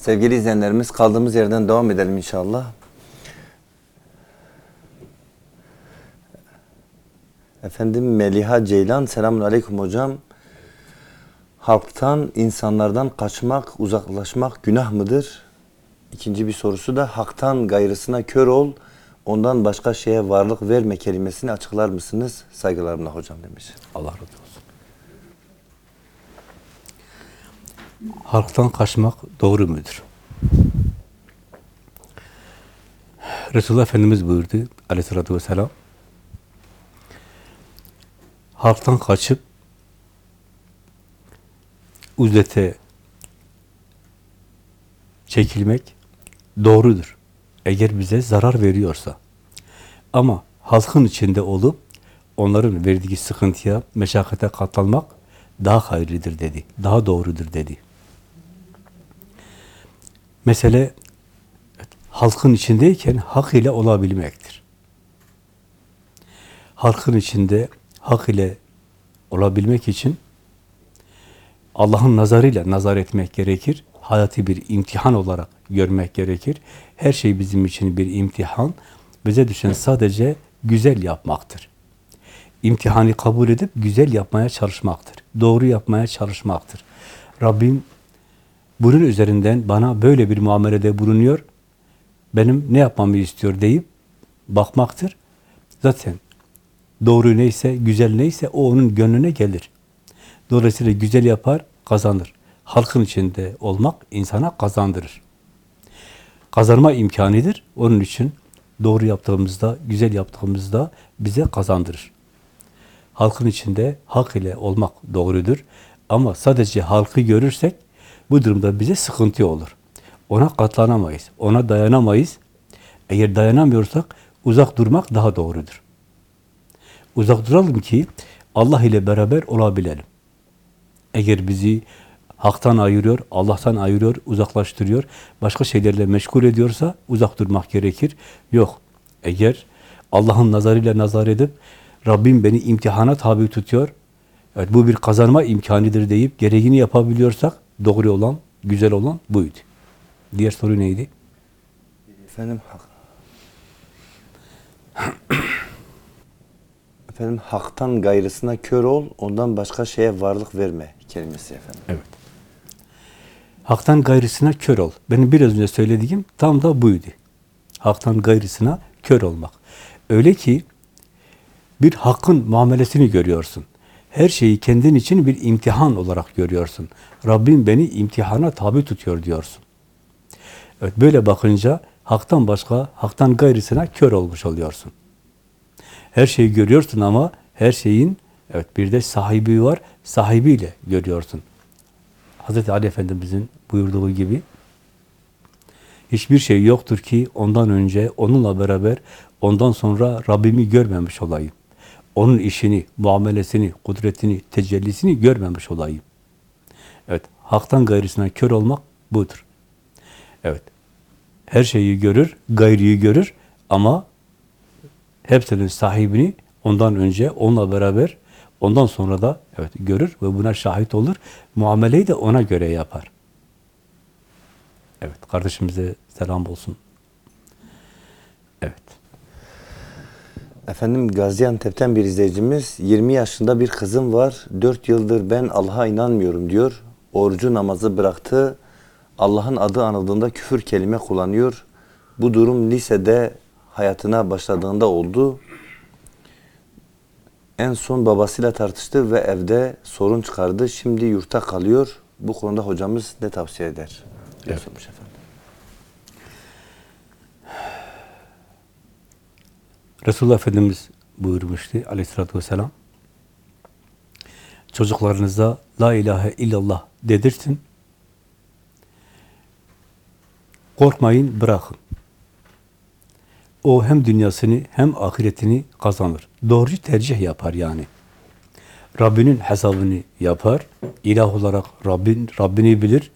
Sevgili izleyenlerimiz kaldığımız yerden devam edelim inşallah. Efendim Meliha Ceylan, selamun aleyküm hocam. Halktan, insanlardan kaçmak, uzaklaşmak günah mıdır? İkinci bir sorusu da haktan gayrısına kör ol, ondan başka şeye varlık verme kelimesini açıklar mısınız? Saygılarımla hocam demiş. Allah razı olsun. Halktan kaçmak doğru mudur? Resulullah Efendimiz buyurdu aleyhissalatü vesselam. Halktan kaçıp uzlete çekilmek doğrudur. Eğer bize zarar veriyorsa. Ama halkın içinde olup onların verdiği sıkıntıya, meşakkate katlanmak daha hayırlıdır dedi. Daha doğrudur dedi. Mesele halkın içindeyken hak ile olabilmektir. Halkın içinde hak ile olabilmek için Allah'ın nazarıyla nazar etmek gerekir. Hayatı bir imtihan olarak görmek gerekir. Her şey bizim için bir imtihan. Bize düşen sadece güzel yapmaktır. İmtihanı kabul edip güzel yapmaya çalışmaktır. Doğru yapmaya çalışmaktır. Rabbim bunun üzerinden bana böyle bir muamelede bulunuyor. Benim ne yapmamı istiyor deyip bakmaktır. Zaten doğru neyse, güzel neyse o onun gönlüne gelir. Dolayısıyla güzel yapar, kazanır. Halkın içinde olmak insana kazandırır. Kazanma imkanıdır. Onun için doğru yaptığımızda, güzel yaptığımızda bize kazandırır. Halkın içinde hak ile olmak doğrudur. Ama sadece halkı görürsek bu durumda bize sıkıntı olur. Ona katlanamayız, ona dayanamayız. Eğer dayanamıyorsak uzak durmak daha doğrudur. Uzak duralım ki Allah ile beraber olabilelim. Eğer bizi haktan ayırıyor, Allah'tan ayırıyor, uzaklaştırıyor, başka şeylerle meşgul ediyorsa uzak durmak gerekir. Yok, eğer Allah'ın nazarıyla nazar edip Rabbim beni imtihana tabi tutuyor, evet, bu bir kazanma imkanıdır deyip gereğini yapabiliyorsak doğru olan, güzel olan buydu. Diğer soru neydi? Efendim hak. efendim haktan gayrısına kör ol, ondan başka şeye varlık verme kelimesi efendim. Evet. Haktan gayrısına kör ol. Benim biraz önce söylediğim tam da buydu. Haktan gayrısına kör olmak. Öyle ki bir hakkın muamelesini görüyorsun. Her şeyi kendin için bir imtihan olarak görüyorsun. Rabbim beni imtihana tabi tutuyor diyorsun. Evet böyle bakınca haktan başka, haktan gayrısına kör olmuş oluyorsun. Her şeyi görüyorsun ama her şeyin evet bir de sahibi var. Sahibiyle görüyorsun. Hazreti Ali Efendimizin buyurduğu gibi hiçbir şey yoktur ki ondan önce onunla beraber ondan sonra Rabbimi görmemiş olayım. Onun işini, muamelesini, kudretini, tecellisini görmemiş olayım. Evet, haktan gayrısına kör olmak budur. Evet, her şeyi görür, gayriyi görür ama hepsinin sahibini ondan önce onunla beraber ondan sonra da evet görür ve buna şahit olur. Muameleyi de ona göre yapar. Evet, kardeşimize selam olsun. Evet. Efendim Gaziantep'ten bir izleyicimiz 20 yaşında bir kızım var. 4 yıldır ben Allah'a inanmıyorum diyor. Orucu namazı bıraktı. Allah'ın adı anıldığında küfür kelime kullanıyor. Bu durum lisede hayatına başladığında oldu. En son babasıyla tartıştı ve evde sorun çıkardı. Şimdi yurtta kalıyor. Bu konuda hocamız ne tavsiye eder? Evet. Efendim. Resulullah Efendimiz buyurmuştu aleyhissalatü vesselam. Çocuklarınıza la ilahe illallah dedirtin. Korkmayın, bırakın. O hem dünyasını hem ahiretini kazanır. Doğru tercih yapar yani. Rabbinin hesabını yapar. İlah olarak Rabbin, Rabbini bilir.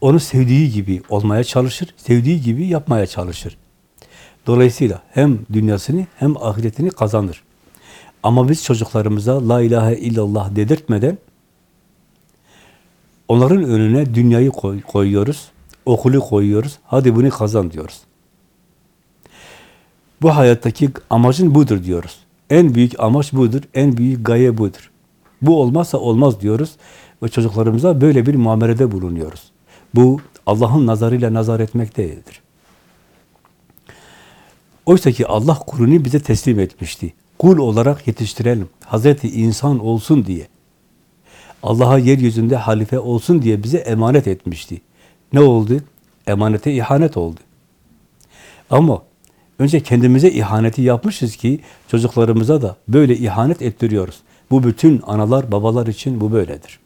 Onu sevdiği gibi olmaya çalışır, sevdiği gibi yapmaya çalışır. Dolayısıyla hem dünyasını hem ahiretini kazanır. Ama biz çocuklarımıza la ilahe illallah dedirtmeden onların önüne dünyayı koy, koyuyoruz. okulu koyuyoruz. Hadi bunu kazan diyoruz. Bu hayattaki amacın budur diyoruz. En büyük amaç budur, en büyük gaye budur. Bu olmazsa olmaz diyoruz ve çocuklarımıza böyle bir muamelede bulunuyoruz. Bu Allah'ın nazarıyla nazar etmek değildir. Oysa ki Allah kulunu bize teslim etmişti. Kul olarak yetiştirelim. Hazreti insan olsun diye. Allah'a yeryüzünde halife olsun diye bize emanet etmişti. Ne oldu? Emanete ihanet oldu. Ama önce kendimize ihaneti yapmışız ki çocuklarımıza da böyle ihanet ettiriyoruz. Bu bütün analar, babalar için bu böyledir.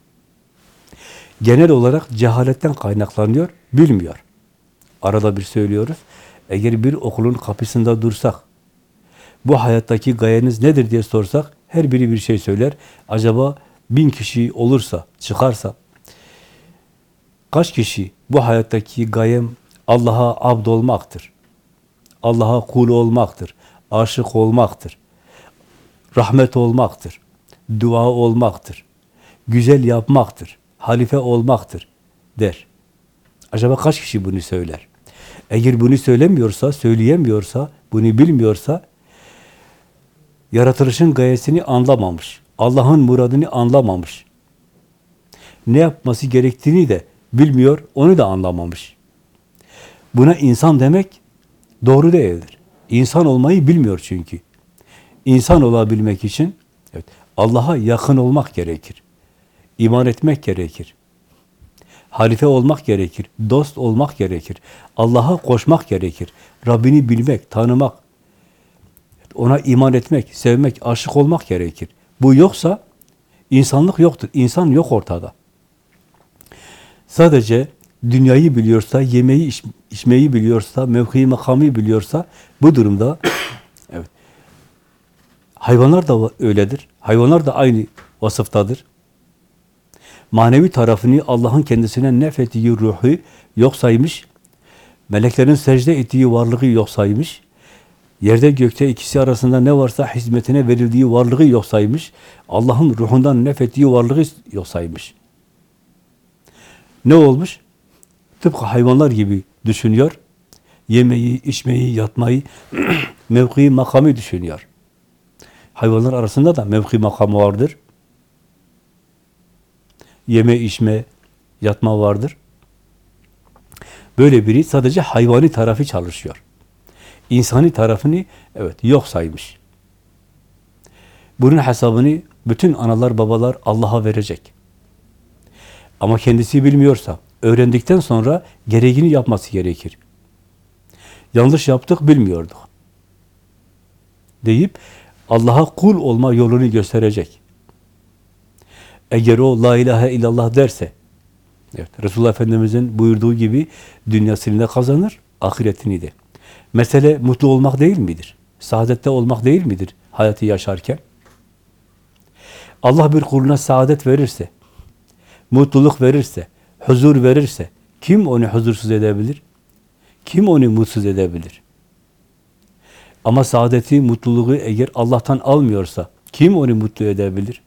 Genel olarak cehaletten kaynaklanıyor, bilmiyor. Arada bir söylüyoruz. Eğer bir okulun kapısında dursak, bu hayattaki gayeniz nedir diye sorsak, her biri bir şey söyler. Acaba bin kişi olursa, çıkarsa, kaç kişi bu hayattaki gayem Allah'a abd olmaktır, Allah'a kul olmaktır, aşık olmaktır, rahmet olmaktır, dua olmaktır, güzel yapmaktır, halife olmaktır der. Acaba kaç kişi bunu söyler? Eğer bunu söylemiyorsa, söyleyemiyorsa, bunu bilmiyorsa, yaratılışın gayesini anlamamış, Allah'ın muradını anlamamış, ne yapması gerektiğini de bilmiyor, onu da anlamamış. Buna insan demek doğru değildir. İnsan olmayı bilmiyor çünkü. İnsan olabilmek için evet, Allah'a yakın olmak gerekir. İman etmek gerekir. Halife olmak gerekir. Dost olmak gerekir. Allah'a koşmak gerekir. Rabbini bilmek, tanımak, ona iman etmek, sevmek, aşık olmak gerekir. Bu yoksa insanlık yoktur. İnsan yok ortada. Sadece dünyayı biliyorsa, yemeği, iç, içmeyi biliyorsa, mevkii makamı biliyorsa bu durumda evet. Hayvanlar da öyledir. Hayvanlar da aynı vasıftadır. Manevi tarafını Allah'ın kendisine nefettiği ruhu yok saymış. Meleklerin secde ettiği varlığı yok saymış. Yerde gökte ikisi arasında ne varsa hizmetine verildiği varlığı yok saymış. Allah'ın ruhundan nefettiği varlığı yok saymış. Ne olmuş? Tıpkı hayvanlar gibi düşünüyor. Yemeği, içmeyi, yatmayı, mevkii, makamı düşünüyor. Hayvanlar arasında da mevki makamı vardır. Yeme, içme, yatma vardır. Böyle biri sadece hayvani tarafı çalışıyor. İnsani tarafını evet yok saymış. Bunun hesabını bütün analar babalar Allah'a verecek. Ama kendisi bilmiyorsa, öğrendikten sonra gereğini yapması gerekir. Yanlış yaptık, bilmiyorduk. Deyip Allah'a kul olma yolunu gösterecek. Eğer o la ilahe illallah derse, evet, Resulullah Efendimiz'in buyurduğu gibi dünyasını da kazanır, ahiretini de. Mesele mutlu olmak değil midir? Saadette olmak değil midir hayatı yaşarken? Allah bir kuluna saadet verirse, mutluluk verirse, huzur verirse, kim onu huzursuz edebilir? Kim onu mutsuz edebilir? Ama saadeti, mutluluğu eğer Allah'tan almıyorsa, kim onu mutlu edebilir?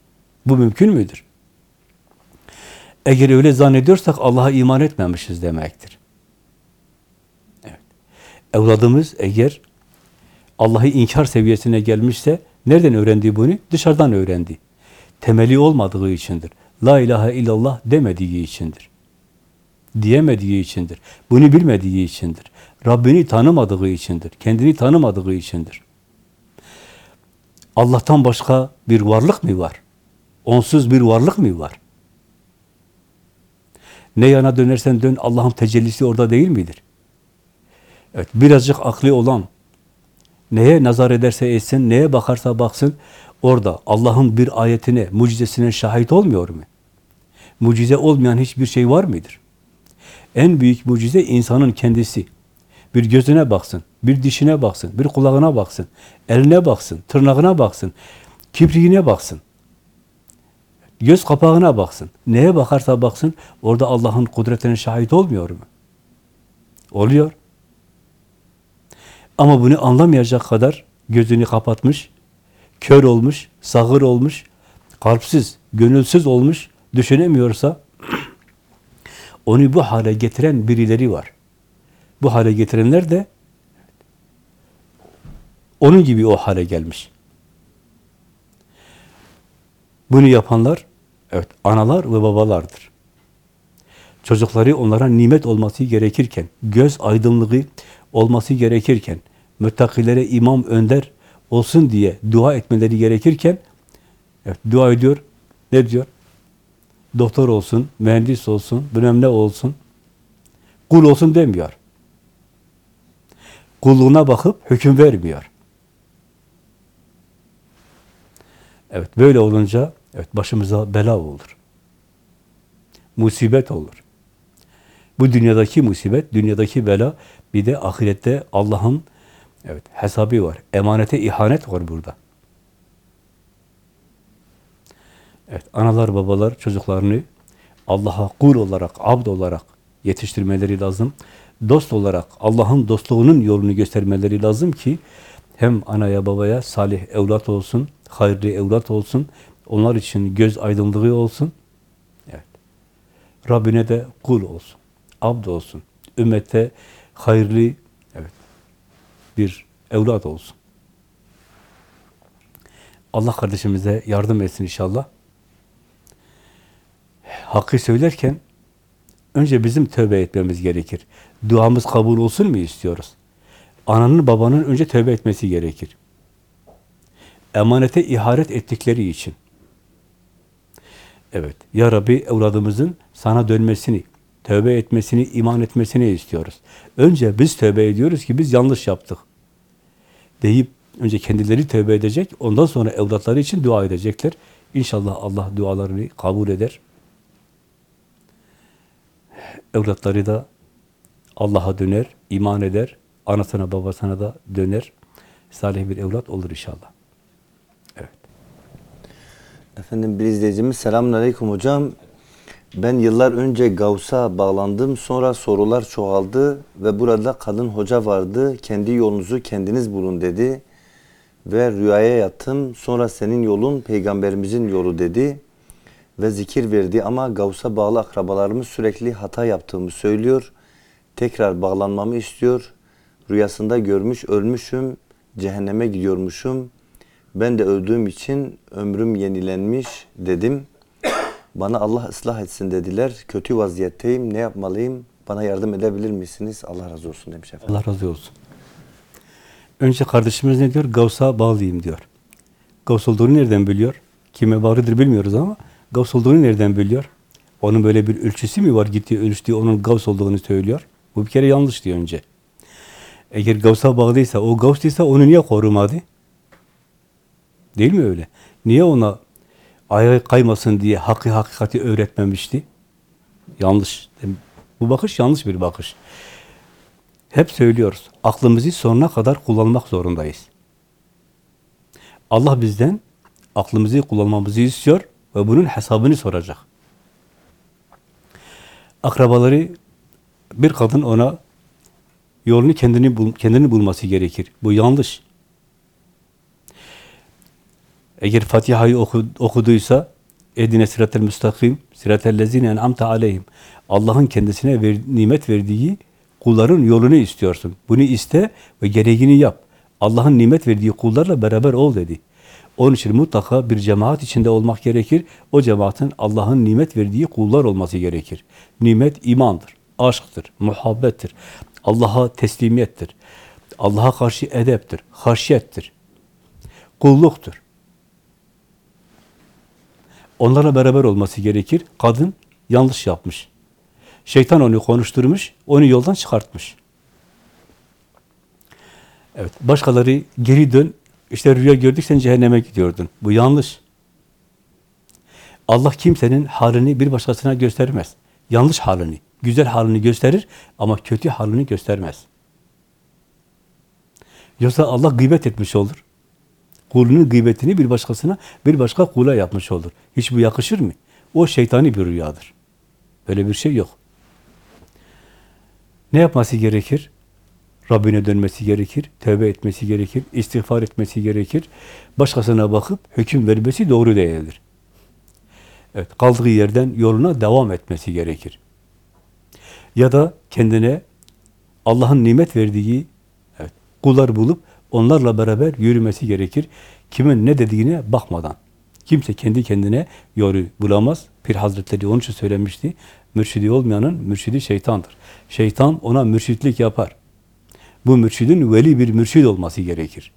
Bu mümkün müdür? Eğer öyle zannediyorsak Allah'a iman etmemişiz demektir. Evet. Evladımız eğer Allah'ı inkar seviyesine gelmişse, nereden öğrendi bunu? Dışarıdan öğrendi. Temeli olmadığı içindir. La ilahe illallah demediği içindir. Diyemediği içindir. Bunu bilmediği içindir. Rabbini tanımadığı içindir. Kendini tanımadığı içindir. Allah'tan başka bir varlık mı var? Onsuz bir varlık mı var? Ne yana dönersen dön Allah'ın tecellisi orada değil midir? Evet, birazcık aklı olan, neye nazar ederse etsin, neye bakarsa baksın, orada Allah'ın bir ayetine, mucizesine şahit olmuyor mu? Mucize olmayan hiçbir şey var mıdır? En büyük mucize insanın kendisi. Bir gözüne baksın, bir dişine baksın, bir kulağına baksın, eline baksın, tırnağına baksın, kibriğine baksın. Göz kapağına baksın. Neye bakarsa baksın, orada Allah'ın kudretine şahit olmuyor mu? Oluyor. Ama bunu anlamayacak kadar gözünü kapatmış, kör olmuş, sağır olmuş, kalpsiz, gönülsüz olmuş, düşünemiyorsa Onu bu hale getiren birileri var. Bu hale getirenler de onun gibi o hale gelmiş. Bunu yapanlar evet analar ve babalardır. Çocukları onlara nimet olması gerekirken, göz aydınlığı olması gerekirken, müttakilere imam önder olsun diye dua etmeleri gerekirken evet, dua ediyor. Ne diyor? Doktor olsun, mühendis olsun, bilmem ne olsun. Kul olsun demiyor. Kulluğuna bakıp hüküm vermiyor. Evet, böyle olunca evet başımıza bela olur. Musibet olur. Bu dünyadaki musibet, dünyadaki bela, bir de ahirette Allah'ın evet hesabı var. Emanete ihanet var burada. Evet, analar, babalar çocuklarını Allah'a kul olarak, abd olarak yetiştirmeleri lazım. Dost olarak Allah'ın dostluğunun yolunu göstermeleri lazım ki hem anaya babaya salih evlat olsun, hayırlı evlat olsun, onlar için göz aydınlığı olsun. Evet. Rabbine de kul olsun, abd olsun. Ümmette hayırlı evet bir evlat olsun. Allah kardeşimize yardım etsin inşallah. Hakkı söylerken önce bizim tövbe etmemiz gerekir. Duamız kabul olsun mu istiyoruz? Ananın babanın önce tövbe etmesi gerekir. Emanete iharet ettikleri için. Evet, Ya Rabbi evladımızın sana dönmesini, tövbe etmesini, iman etmesini istiyoruz. Önce biz tövbe ediyoruz ki biz yanlış yaptık. Deyip önce kendileri tövbe edecek, ondan sonra evlatları için dua edecekler. İnşallah Allah dualarını kabul eder. Evlatları da Allah'a döner, iman eder, anasına babasına da döner. Salih bir evlat olur inşallah. Efendim bir izleyicimiz selamun aleyküm hocam. Ben yıllar önce Gavs'a bağlandım. Sonra sorular çoğaldı ve burada kadın hoca vardı. Kendi yolunuzu kendiniz bulun dedi. Ve rüyaya yattım. Sonra senin yolun peygamberimizin yolu dedi. Ve zikir verdi ama Gavs'a bağlı akrabalarımız sürekli hata yaptığımı söylüyor. Tekrar bağlanmamı istiyor. Rüyasında görmüş ölmüşüm. Cehenneme gidiyormuşum. Ben de öldüğüm için ömrüm yenilenmiş dedim. Bana Allah ıslah etsin dediler. Kötü vaziyetteyim. Ne yapmalıyım? Bana yardım edebilir misiniz? Allah razı olsun demiş efendim. Allah razı olsun. Önce kardeşimiz ne diyor? Gavs'a bağlıyım diyor. Gavs olduğunu nereden biliyor? Kime bağlıdır bilmiyoruz ama Gavs olduğunu nereden biliyor? Onun böyle bir ölçüsü mü var? Gittiği ölçtüğü onun Gavs olduğunu söylüyor. Bu bir kere yanlış diyor önce. Eğer Gavs'a bağlıysa, o Gavs'tıysa onu niye korumadı? Değil mi öyle? Niye ona ayağı kaymasın diye hakkı hakikati öğretmemişti? Yanlış. Bu bakış yanlış bir bakış. Hep söylüyoruz. Aklımızı sonuna kadar kullanmak zorundayız. Allah bizden aklımızı kullanmamızı istiyor ve bunun hesabını soracak. Akrabaları bir kadın ona yolunu kendini bul, kendini bulması gerekir. Bu yanlış. Eğer Fatiha'yı oku, okuduysa Edine sıratel müstakim, sıratel lezine en'amte aleyhim. Allah'ın kendisine ver, nimet verdiği kulların yolunu istiyorsun. Bunu iste ve gereğini yap. Allah'ın nimet verdiği kullarla beraber ol dedi. Onun için mutlaka bir cemaat içinde olmak gerekir. O cemaatin Allah'ın nimet verdiği kullar olması gerekir. Nimet imandır, aşktır, muhabbettir. Allah'a teslimiyettir. Allah'a karşı edeptir, haşyettir. Kulluktur. Onlarla beraber olması gerekir. Kadın yanlış yapmış. Şeytan onu konuşturmuş, onu yoldan çıkartmış. Evet, başkaları geri dön, işte rüya gördük sen cehenneme gidiyordun. Bu yanlış. Allah kimsenin halini bir başkasına göstermez. Yanlış halini, güzel halini gösterir ama kötü halini göstermez. Yoksa Allah gıybet etmiş olur. Kulunun gıybetini bir başkasına, bir başka kula yapmış olur. Hiç bu yakışır mı? O şeytani bir rüyadır. Böyle bir şey yok. Ne yapması gerekir? Rabbine dönmesi gerekir, tövbe etmesi gerekir, istiğfar etmesi gerekir. Başkasına bakıp hüküm vermesi doğru değildir. Evet, kaldığı yerden yoluna devam etmesi gerekir. Ya da kendine Allah'ın nimet verdiği evet, kullar bulup onlarla beraber yürümesi gerekir. Kimin ne dediğine bakmadan. Kimse kendi kendine yolu bulamaz. Pir Hazretleri onun için söylemişti. Mürşidi olmayanın mürşidi şeytandır. Şeytan ona mürşitlik yapar. Bu mürşidin veli bir mürşid olması gerekir.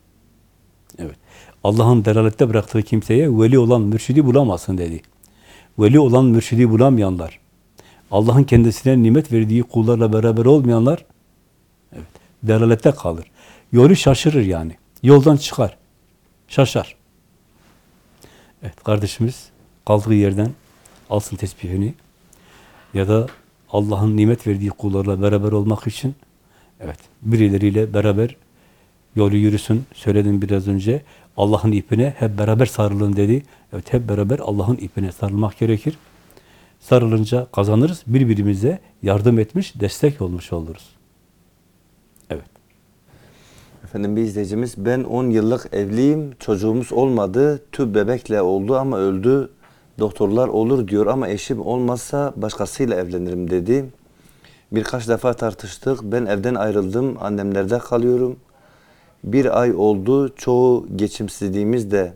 Evet. Allah'ın delalette bıraktığı kimseye veli olan mürşidi bulamazsın dedi. Veli olan mürşidi bulamayanlar, Allah'ın kendisine nimet verdiği kullarla beraber olmayanlar, evet, delalette kalır. Yolu şaşırır yani. Yoldan çıkar. Şaşar. Evet, kardeşimiz kaldığı yerden alsın tesbihini ya da Allah'ın nimet verdiği kullarla beraber olmak için evet, birileriyle beraber yolu yürüsün. Söyledim biraz önce. Allah'ın ipine hep beraber sarılın dedi. Evet, hep beraber Allah'ın ipine sarılmak gerekir. Sarılınca kazanırız. Birbirimize yardım etmiş, destek olmuş oluruz. Efendim bir izleyicimiz ben 10 yıllık evliyim. Çocuğumuz olmadı. Tüp bebekle oldu ama öldü. Doktorlar olur diyor ama eşim olmazsa başkasıyla evlenirim dedi. Birkaç defa tartıştık. Ben evden ayrıldım. Annemlerde kalıyorum. Bir ay oldu. Çoğu geçimsizliğimiz de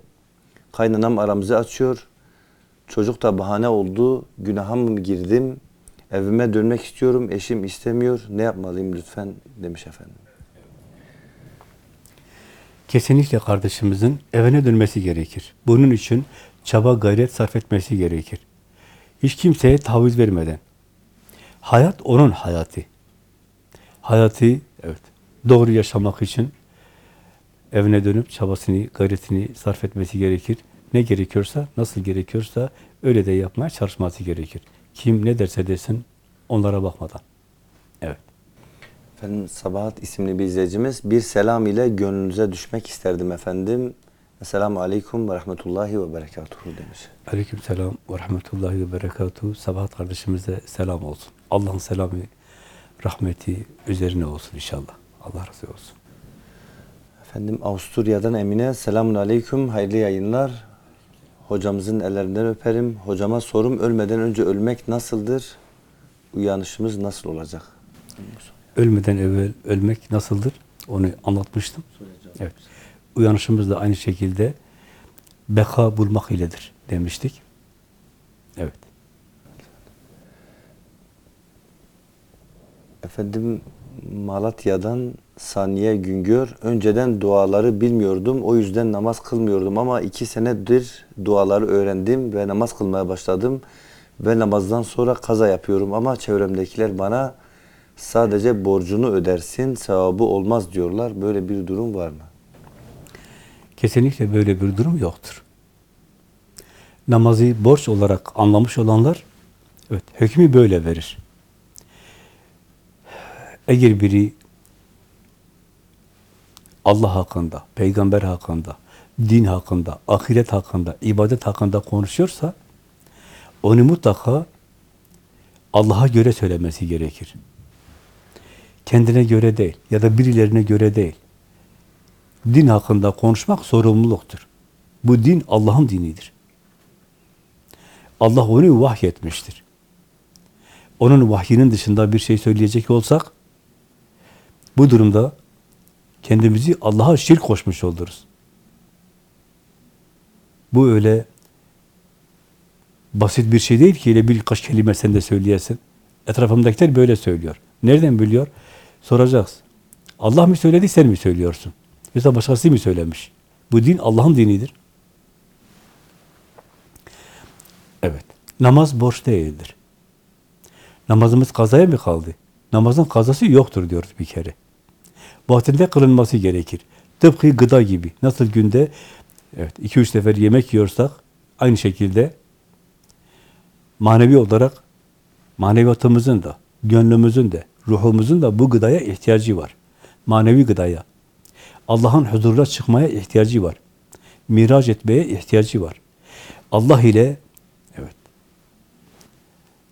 kaynanam aramızı açıyor. Çocuk da bahane oldu. Günaha mı girdim? Evime dönmek istiyorum. Eşim istemiyor. Ne yapmalıyım lütfen demiş efendim. Kesinlikle kardeşimizin evine dönmesi gerekir. Bunun için çaba gayret sarf etmesi gerekir. Hiç kimseye taviz vermeden. Hayat onun hayatı. Hayatı evet doğru yaşamak için evine dönüp çabasını, gayretini sarf etmesi gerekir. Ne gerekiyorsa, nasıl gerekiyorsa öyle de yapmaya çalışması gerekir. Kim ne derse desin onlara bakmadan. Evet. Efendim Sabahat isimli bir izleyicimiz bir selam ile gönlünüze düşmek isterdim efendim. Esselamu Aleyküm ve Rahmetullahi ve Berekatuhu demiş. Aleyküm selam ve rahmetullahi ve berekatuhu. Sabahat kardeşimize selam olsun. Allah'ın selamı, rahmeti üzerine olsun inşallah. Allah razı olsun. Efendim Avusturya'dan Emine selamun aleyküm hayırlı yayınlar. Hocamızın ellerinden öperim. Hocama sorum ölmeden önce ölmek nasıldır? Uyanışımız nasıl olacak? Ölmeden evvel ölmek nasıldır? Onu anlatmıştım. Evet. Uyanışımız da aynı şekilde beka bulmak iledir demiştik. Evet. Efendim Malatya'dan Saniye Güngör. Önceden duaları bilmiyordum. O yüzden namaz kılmıyordum ama iki senedir duaları öğrendim ve namaz kılmaya başladım. Ve namazdan sonra kaza yapıyorum ama çevremdekiler bana sadece borcunu ödersin, sevabı olmaz diyorlar. Böyle bir durum var mı? Kesinlikle böyle bir durum yoktur. Namazı borç olarak anlamış olanlar evet hükmü böyle verir. Eğer biri Allah hakkında, peygamber hakkında, din hakkında, ahiret hakkında, ibadet hakkında konuşuyorsa onu mutlaka Allah'a göre söylemesi gerekir. Kendine göre değil ya da birilerine göre değil. Din hakkında konuşmak sorumluluktur. Bu din Allah'ın dinidir. Allah onu vahyetmiştir. Onun vahyinin dışında bir şey söyleyecek olsak bu durumda kendimizi Allah'a şirk koşmuş oluruz. Bu öyle basit bir şey değil ki öyle birkaç kelime sen de söyleyesin. Etrafımdakiler böyle söylüyor. Nereden biliyor? Soracağız. Allah mı söyledi, sen mi söylüyorsun? Yoksa başkası mı söylemiş? Bu din Allah'ın dinidir. Evet. Namaz borç değildir. Namazımız kazaya mı kaldı? Namazın kazası yoktur diyoruz bir kere. Vaktinde kılınması gerekir. Tıpkı gıda gibi. Nasıl günde evet iki üç sefer yemek yiyorsak aynı şekilde manevi olarak maneviyatımızın da, gönlümüzün de, ruhumuzun da bu gıdaya ihtiyacı var. Manevi gıdaya. Allah'ın huzuruna çıkmaya ihtiyacı var. Miraç etmeye ihtiyacı var. Allah ile evet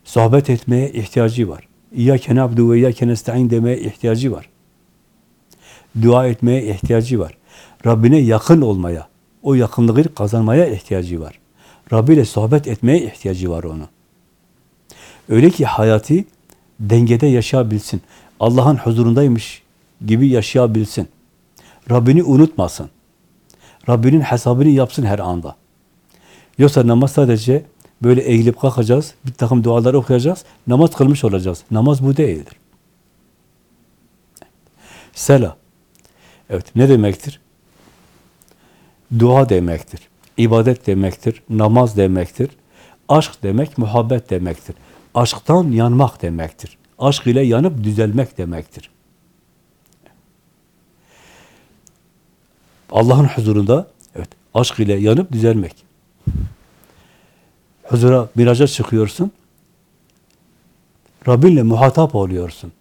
sohbet etmeye ihtiyacı var. İyyâke na'budu ve iyyâke nesta'in demeye ihtiyacı var. Dua etmeye ihtiyacı var. Rabbine yakın olmaya, o yakınlığı kazanmaya ihtiyacı var. Rabbi ile sohbet etmeye ihtiyacı var onu. Öyle ki hayatı dengede yaşayabilsin. Allah'ın huzurundaymış gibi yaşayabilsin. Rabbini unutmasın. Rabbinin hesabını yapsın her anda. Yoksa namaz sadece böyle eğilip kalkacağız, bir takım dualar okuyacağız, namaz kılmış olacağız. Namaz bu değildir. Sela. Evet, ne demektir? Dua demektir. ibadet demektir. Namaz demektir. Aşk demek, muhabbet demektir. Aşktan yanmak demektir. Aşk ile yanıp düzelmek demektir. Allah'ın huzurunda evet aşk ile yanıp düzelmek. Huzura miraca çıkıyorsun. Rabbinle muhatap oluyorsun.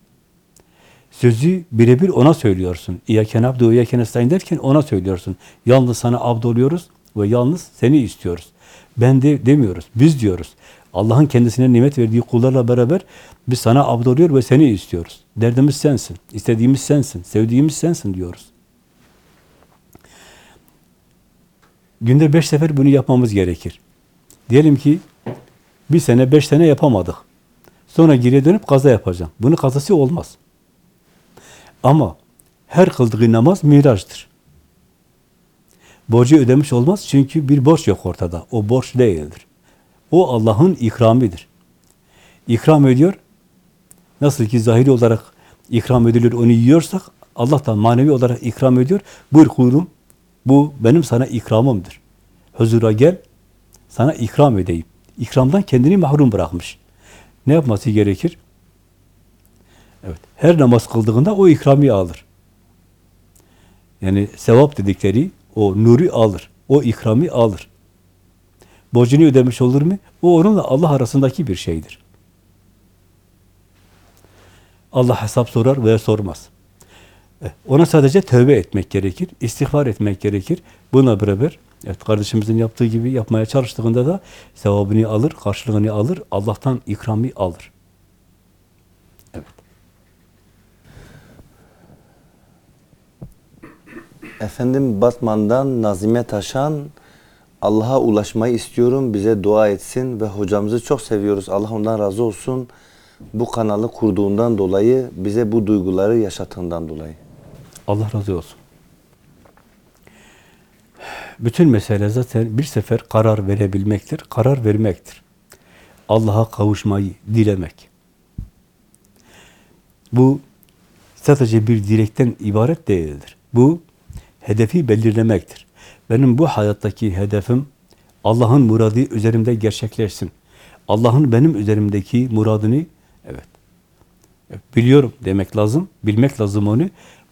Sözü birebir ona söylüyorsun. İyyâken abdu ve iyyâken nestaîn derken ona söylüyorsun. Yalnız sana abd oluyoruz ve yalnız seni istiyoruz. Ben de demiyoruz. Biz diyoruz. Allah'ın kendisine nimet verdiği kullarla beraber biz sana abd oluyor ve seni istiyoruz. Derdimiz sensin. istediğimiz sensin. Sevdiğimiz sensin diyoruz. Günde beş sefer bunu yapmamız gerekir. Diyelim ki bir sene, beş sene yapamadık. Sonra geriye dönüp kaza yapacağım. Bunun kazası olmaz. Ama her kıldığı namaz miraçtır. Borcu ödemiş olmaz çünkü bir borç yok ortada. O borç değildir. O Allah'ın ikramidir. İkram ediyor. Nasıl ki zahiri olarak ikram edilir, onu yiyorsak Allah da manevi olarak ikram ediyor. Buyur kulum, bu benim sana ikramımdır. Huzura gel, sana ikram edeyim. İkramdan kendini mahrum bırakmış. Ne yapması gerekir? Evet, her namaz kıldığında o ikrami alır. Yani sevap dedikleri o nuri alır. O ikrami alır. Borcunu ödemiş olur mu? O onunla Allah arasındaki bir şeydir. Allah hesap sorar veya sormaz. Eh, Ona sadece tövbe etmek gerekir, istiğfar etmek gerekir. Buna beraber evet kardeşimizin yaptığı gibi yapmaya çalıştığında da sevabını alır, karşılığını alır, Allah'tan ikrami alır. Evet. Efendim Batman'dan Nazime Taşan Allah'a ulaşmayı istiyorum. Bize dua etsin ve hocamızı çok seviyoruz. Allah ondan razı olsun. Bu kanalı kurduğundan dolayı bize bu duyguları yaşatığından dolayı. Allah razı olsun. Bütün mesele zaten bir sefer karar verebilmektir, karar vermektir. Allah'a kavuşmayı dilemek. Bu sadece bir dilekten ibaret değildir. Bu hedefi belirlemektir. Benim bu hayattaki hedefim Allah'ın muradı üzerimde gerçekleşsin. Allah'ın benim üzerimdeki muradını evet biliyorum demek lazım. Bilmek lazım onu.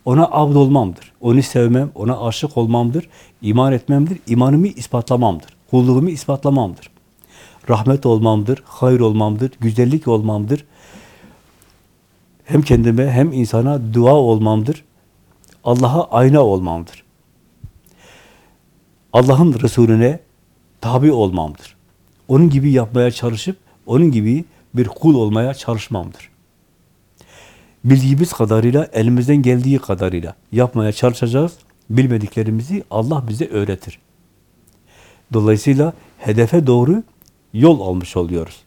Ona abd olmamdır. Onu sevmem, ona aşık olmamdır. iman etmemdir. imanımı ispatlamamdır. Kulluğumu ispatlamamdır. Rahmet olmamdır, hayır olmamdır, güzellik olmamdır. Hem kendime hem insana dua olmamdır. Allah'a ayna olmamdır. Allah'ın Resulüne tabi olmamdır. Onun gibi yapmaya çalışıp, onun gibi bir kul olmaya çalışmamdır. Bildiğimiz kadarıyla, elimizden geldiği kadarıyla yapmaya çalışacağız. Bilmediklerimizi Allah bize öğretir. Dolayısıyla hedefe doğru yol almış oluyoruz.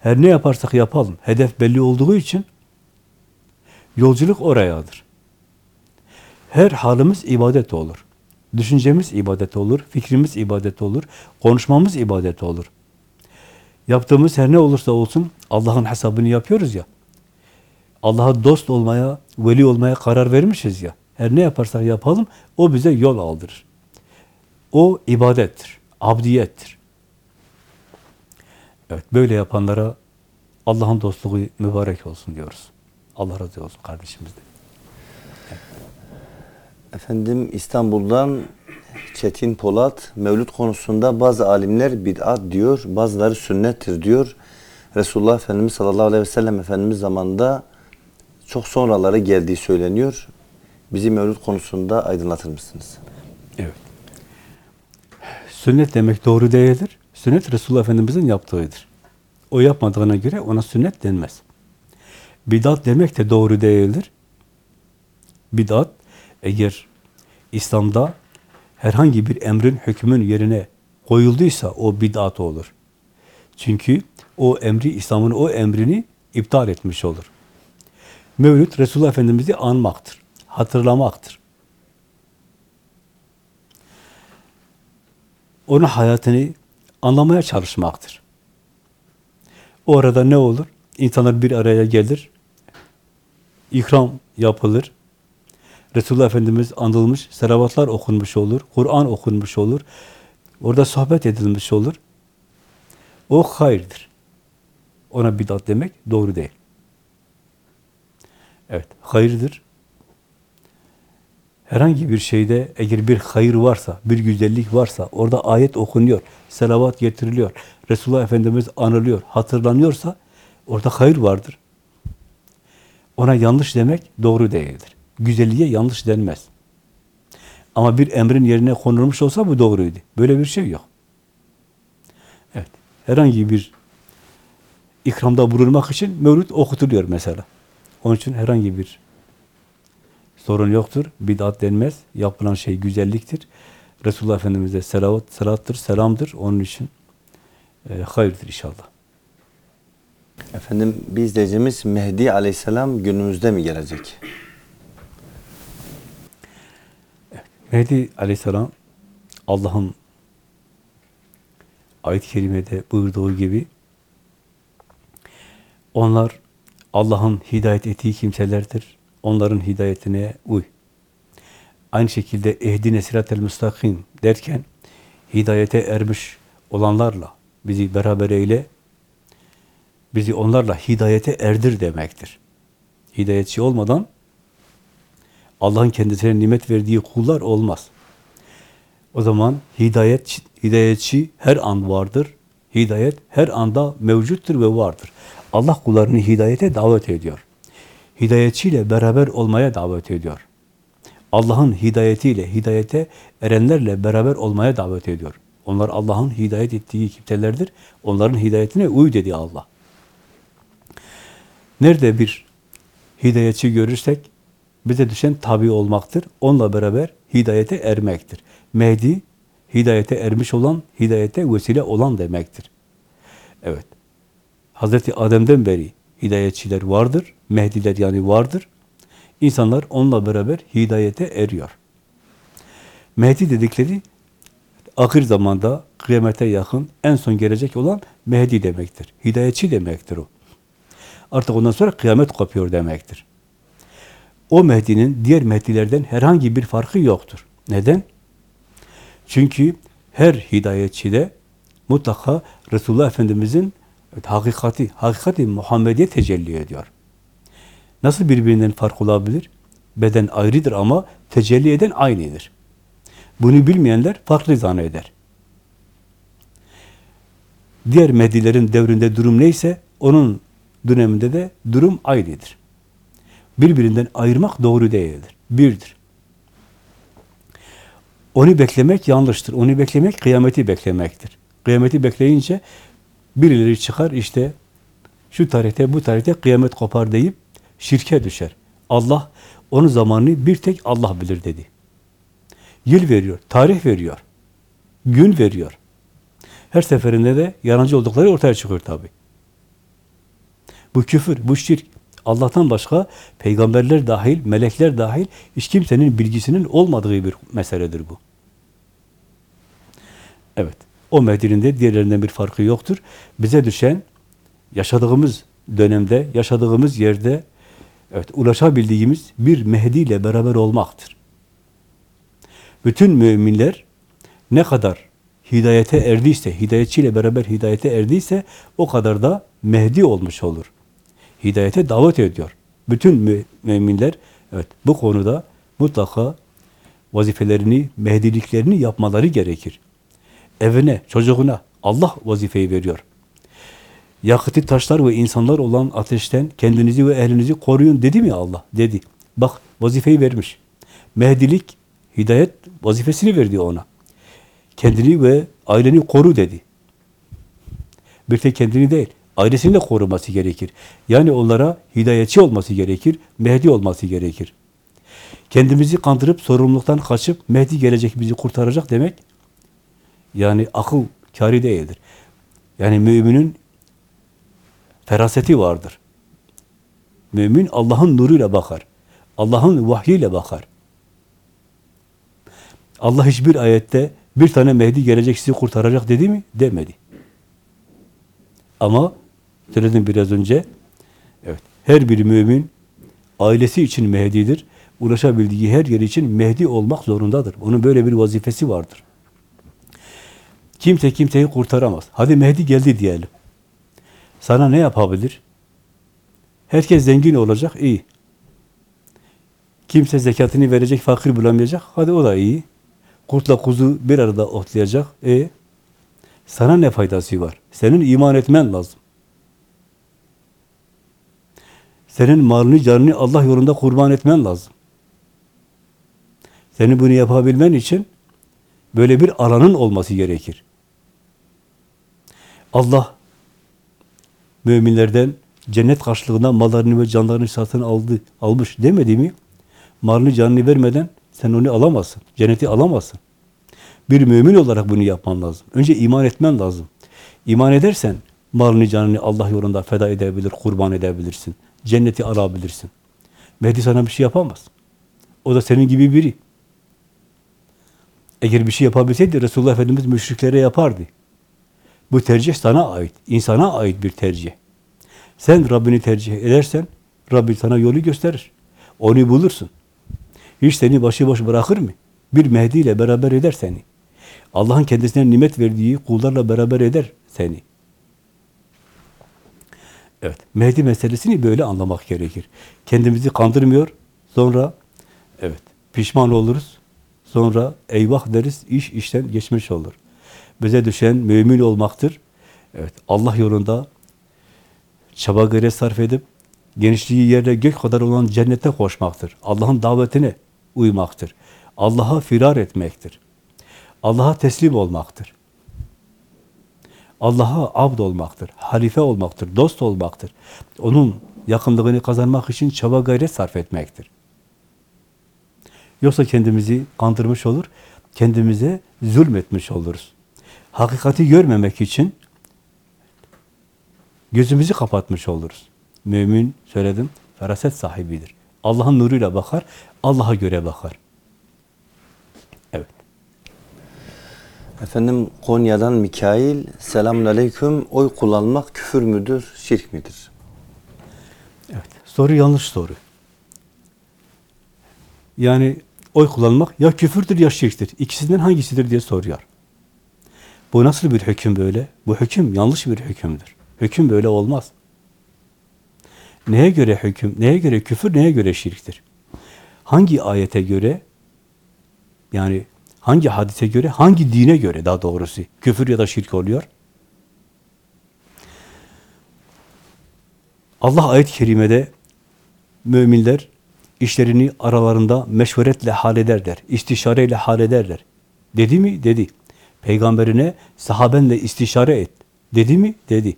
Her ne yaparsak yapalım, hedef belli olduğu için yolculuk orayadır. Her halimiz ibadet olur. Düşüncemiz ibadet olur, fikrimiz ibadet olur, konuşmamız ibadet olur. Yaptığımız her ne olursa olsun Allah'ın hesabını yapıyoruz ya. Allah'a dost olmaya, veli olmaya karar vermişiz ya. Her ne yaparsak yapalım o bize yol aldırır. O ibadettir, abdiyettir. Evet, böyle yapanlara Allah'ın dostluğu mübarek olsun diyoruz. Allah razı olsun kardeşimizden. Efendim İstanbul'dan Çetin Polat Mevlüt konusunda bazı alimler bid'at diyor, bazıları sünnettir diyor. Resulullah Efendimiz sallallahu aleyhi ve sellem Efendimiz zamanında çok sonraları geldiği söyleniyor. Bizi Mevlüt konusunda aydınlatır mısınız? Evet. Sünnet demek doğru değildir. Sünnet Resulullah Efendimiz'in yaptığıdır. O yapmadığına göre ona sünnet denmez. Bidat demek de doğru değildir. Bidat eğer İslam'da herhangi bir emrin hükmün yerine koyulduysa o bid'at olur. Çünkü o emri, İslam'ın o emrini iptal etmiş olur. Mevlüt Resulullah Efendimiz'i anmaktır, hatırlamaktır. Onun hayatını anlamaya çalışmaktır. O arada ne olur? İnsanlar bir araya gelir, ikram yapılır, Resulullah Efendimiz anılmış, selavatlar okunmuş olur, Kur'an okunmuş olur, orada sohbet edilmiş olur. O hayırdır. Ona bidat demek doğru değil. Evet, hayırdır. Herhangi bir şeyde eğer bir hayır varsa, bir güzellik varsa, orada ayet okunuyor, selavat getiriliyor, Resulullah Efendimiz anılıyor, hatırlanıyorsa orada hayır vardır. Ona yanlış demek doğru değildir. Güzelliğe yanlış denmez. Ama bir emrin yerine konulmuş olsa bu doğruydu. Böyle bir şey yok. Evet. Herhangi bir ikramda bulunmak için mevlüt okutuluyor mesela. Onun için herhangi bir sorun yoktur. Bid'at denmez. Yapılan şey güzelliktir. Resulullah Efendimiz'e selavat, salattır, selamdır. Onun için e, hayırdır inşallah. Efendim bir izleyicimiz Mehdi Aleyhisselam günümüzde mi gelecek? Mehdi aleyhisselam Allah'ın ayet-i kerimede buyurduğu gibi onlar Allah'ın hidayet ettiği kimselerdir. Onların hidayetine uy. Aynı şekilde ehdine siratel müstakim derken hidayete ermiş olanlarla bizi beraber eyle, bizi onlarla hidayete erdir demektir. Hidayetçi olmadan Allah'ın kendisine nimet verdiği kullar olmaz. O zaman hidayet hidayetçi her an vardır. Hidayet her anda mevcuttur ve vardır. Allah kullarını hidayete davet ediyor. Hidayetçiyle beraber olmaya davet ediyor. Allah'ın hidayetiyle, hidayete erenlerle beraber olmaya davet ediyor. Onlar Allah'ın hidayet ettiği kimselerdir. Onların hidayetine uy dedi Allah. Nerede bir hidayetçi görürsek bize düşen tabi olmaktır. Onunla beraber hidayete ermektir. Mehdi, hidayete ermiş olan, hidayete vesile olan demektir. Evet. Hazreti Adem'den beri hidayetçiler vardır. Mehdiler yani vardır. İnsanlar onunla beraber hidayete eriyor. Mehdi dedikleri ahir zamanda kıyamete yakın en son gelecek olan Mehdi demektir. Hidayetçi demektir o. Artık ondan sonra kıyamet kopuyor demektir. O Mehdi'nin diğer Mehdi'lerden herhangi bir farkı yoktur. Neden? Çünkü her hidayetçide mutlaka Resulullah Efendimiz'in hakikati, hakikati Muhammed'e tecelli ediyor. Nasıl birbirinden fark olabilir? Beden ayrıdır ama tecelli eden aynıdır. Bunu bilmeyenler farklı zanneder. Diğer Mehdi'lerin devrinde durum neyse onun döneminde de durum aynıdır. Birbirinden ayırmak doğru değildir. Birdir. Onu beklemek yanlıştır. Onu beklemek kıyameti beklemektir. Kıyameti bekleyince birileri çıkar işte şu tarihte bu tarihte kıyamet kopar deyip şirke düşer. Allah onun zamanını bir tek Allah bilir dedi. Yıl veriyor, tarih veriyor, gün veriyor. Her seferinde de yalancı oldukları ortaya çıkıyor tabi. Bu küfür, bu şirk. Allah'tan başka peygamberler dahil, melekler dahil hiç kimsenin bilgisinin olmadığı bir meseledir bu. Evet. O Mehdi'nin de diğerlerinden bir farkı yoktur. Bize düşen yaşadığımız dönemde, yaşadığımız yerde evet ulaşabildiğimiz bir Mehdi ile beraber olmaktır. Bütün müminler ne kadar hidayete erdiyse, hidayetçiyle beraber hidayete erdiyse o kadar da Mehdi olmuş olur. Hidayete davet ediyor. Bütün mü müminler evet bu konuda mutlaka vazifelerini, mehdiliklerini yapmaları gerekir. Evine, çocuğuna Allah vazifeyi veriyor. Yakıtı taşlar ve insanlar olan ateşten kendinizi ve ehlinizi koruyun dedi mi Allah? Dedi. Bak vazifeyi vermiş. Mehdilik, hidayet vazifesini verdi ona. Kendini ve aileni koru dedi. Bir tek kendini değil, ailesini de koruması gerekir. Yani onlara hidayetçi olması gerekir, Mehdi olması gerekir. Kendimizi kandırıp sorumluluktan kaçıp Mehdi gelecek bizi kurtaracak demek yani akıl kâri değildir. Yani müminin feraseti vardır. Mümin Allah'ın nuruyla bakar. Allah'ın vahyiyle bakar. Allah hiçbir ayette bir tane Mehdi gelecek sizi kurtaracak dedi mi? Demedi. Ama söyledim biraz önce evet her bir mümin ailesi için Mehdi'dir. Ulaşabildiği her yer için Mehdi olmak zorundadır. Onun böyle bir vazifesi vardır. Kimse kimseyi kurtaramaz. Hadi Mehdi geldi diyelim. Sana ne yapabilir? Herkes zengin olacak, iyi. Kimse zekatını verecek, fakir bulamayacak, hadi o da iyi. Kurtla kuzu bir arada otlayacak, e sana ne faydası var? Senin iman etmen lazım. Senin malını, canını Allah yolunda kurban etmen lazım. Senin bunu yapabilmen için böyle bir alanın olması gerekir. Allah müminlerden cennet karşılığında mallarını ve canlarını satın aldı, almış demedi mi? Malını canını vermeden sen onu alamazsın. Cenneti alamazsın. Bir mümin olarak bunu yapman lazım. Önce iman etmen lazım. İman edersen malını canını Allah yolunda feda edebilir, kurban edebilirsin. Cenneti alabilirsin. Mehdi sana bir şey yapamaz. O da senin gibi biri. Eğer bir şey yapabilseydi Resulullah Efendimiz müşriklere yapardı. Bu tercih sana ait, insana ait bir tercih. Sen Rabbini tercih edersen Rabbi sana yolu gösterir. Onu bulursun. Hiç seni başıboş bırakır mı? Bir Mehdi ile beraber eder seni. Allah'ın kendisine nimet verdiği kullarla beraber eder seni. Evet, Mehdi meselesini böyle anlamak gerekir. Kendimizi kandırmıyor, sonra evet pişman oluruz, sonra eyvah deriz, iş işten geçmiş olur. Bize düşen mümin olmaktır. Evet, Allah yolunda çaba gayret sarf edip genişliği yerle gök kadar olan cennete koşmaktır. Allah'ın davetine uymaktır. Allah'a firar etmektir. Allah'a teslim olmaktır. Allah'a abd olmaktır, halife olmaktır, dost olmaktır. Onun yakınlığını kazanmak için çaba gayret sarf etmektir. Yoksa kendimizi kandırmış olur, kendimize zulmetmiş oluruz. Hakikati görmemek için gözümüzü kapatmış oluruz. Mümin, söyledim, feraset sahibidir. Allah'ın nuruyla bakar, Allah'a göre bakar. Efendim Konya'dan Mikail, selamun aleyküm. Oy kullanmak küfür müdür, şirk midir? Evet. Soru yanlış soru. Yani oy kullanmak ya küfürdür ya şirktir. İkisinden hangisidir diye soruyor. Bu nasıl bir hüküm böyle? Bu hüküm yanlış bir hükümdür. Hüküm böyle olmaz. Neye göre hüküm, neye göre küfür, neye göre şirktir? Hangi ayete göre, yani hangi hadise göre, hangi dine göre daha doğrusu küfür ya da şirk oluyor? Allah ayet-i kerimede müminler işlerini aralarında meşveretle hallederler, istişareyle hallederler. Dedi mi? Dedi. Peygamberine sahabenle istişare et. Dedi mi? Dedi.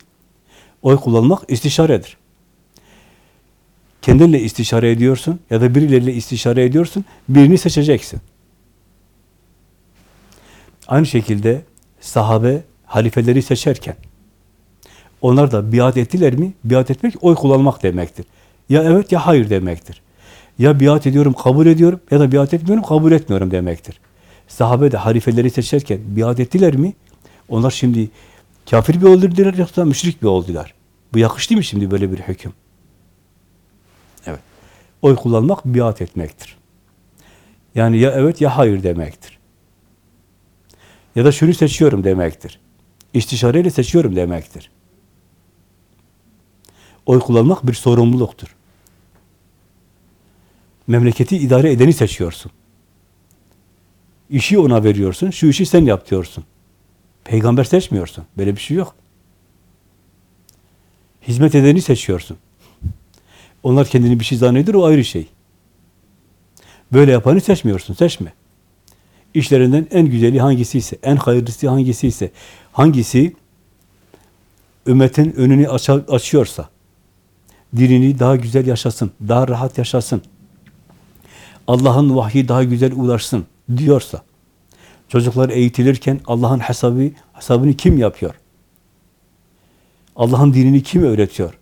Oy kullanmak istişaredir. Kendinle istişare ediyorsun ya da birileriyle istişare ediyorsun, birini seçeceksin. Aynı şekilde sahabe halifeleri seçerken onlar da biat ettiler mi? Biat etmek oy kullanmak demektir. Ya evet ya hayır demektir. Ya biat ediyorum, kabul ediyorum ya da biat etmiyorum, kabul etmiyorum demektir. Sahabe de halifeleri seçerken biat ettiler mi? Onlar şimdi kafir bir oldular yoksa müşrik bir oldular. Bu yakıştı mı şimdi böyle bir hüküm? Evet. Oy kullanmak biat etmektir. Yani ya evet ya hayır demektir. Ya da şunu seçiyorum demektir. İstişareyle seçiyorum demektir. Oy kullanmak bir sorumluluktur. Memleketi idare edeni seçiyorsun. İşi ona veriyorsun, şu işi sen yap diyorsun. Peygamber seçmiyorsun. Böyle bir şey yok. Hizmet edeni seçiyorsun. Onlar kendini bir şey zannediyor, o ayrı şey. Böyle yapanı seçmiyorsun, seçme. İşlerinden en güzeli hangisiyse, en hayırlısı hangisiyse, hangisi ümmetin önünü aç açıyorsa, dinini daha güzel yaşasın, daha rahat yaşasın, Allah'ın vahyi daha güzel ulaşsın diyorsa, çocuklar eğitilirken Allah'ın hesabı, hesabını kim yapıyor? Allah'ın dinini kim öğretiyor?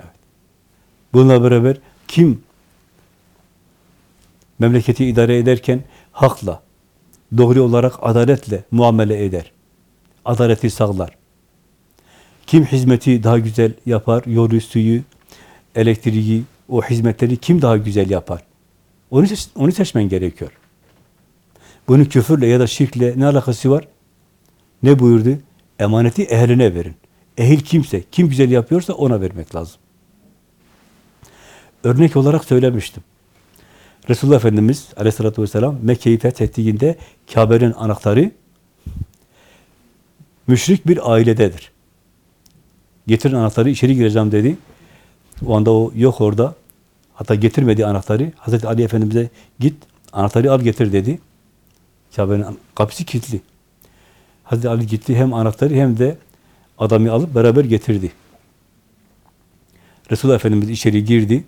Evet. Bununla beraber kim memleketi idare ederken hakla, doğru olarak adaletle muamele eder. Adaleti sağlar. Kim hizmeti daha güzel yapar, yolu, suyu, elektriği, o hizmetleri kim daha güzel yapar? Onu, seç- onu seçmen gerekiyor. Bunun küfürle ya da şirkle ne alakası var? Ne buyurdu? Emaneti ehline verin. Ehil kimse, kim güzel yapıyorsa ona vermek lazım. Örnek olarak söylemiştim. Resulullah Efendimiz aleyhissalatü vesselam Mekke'yi fethettiğinde Kabe'nin anahtarı müşrik bir ailededir. Getirin anahtarı içeri gireceğim dedi. O anda o yok orada. Hatta getirmediği anahtarı Hazreti Ali Efendimiz'e git anahtarı al getir dedi. Kabe'nin kapısı kilitli. Hazreti Ali gitti hem anahtarı hem de adamı alıp beraber getirdi. Resulullah Efendimiz içeri girdi.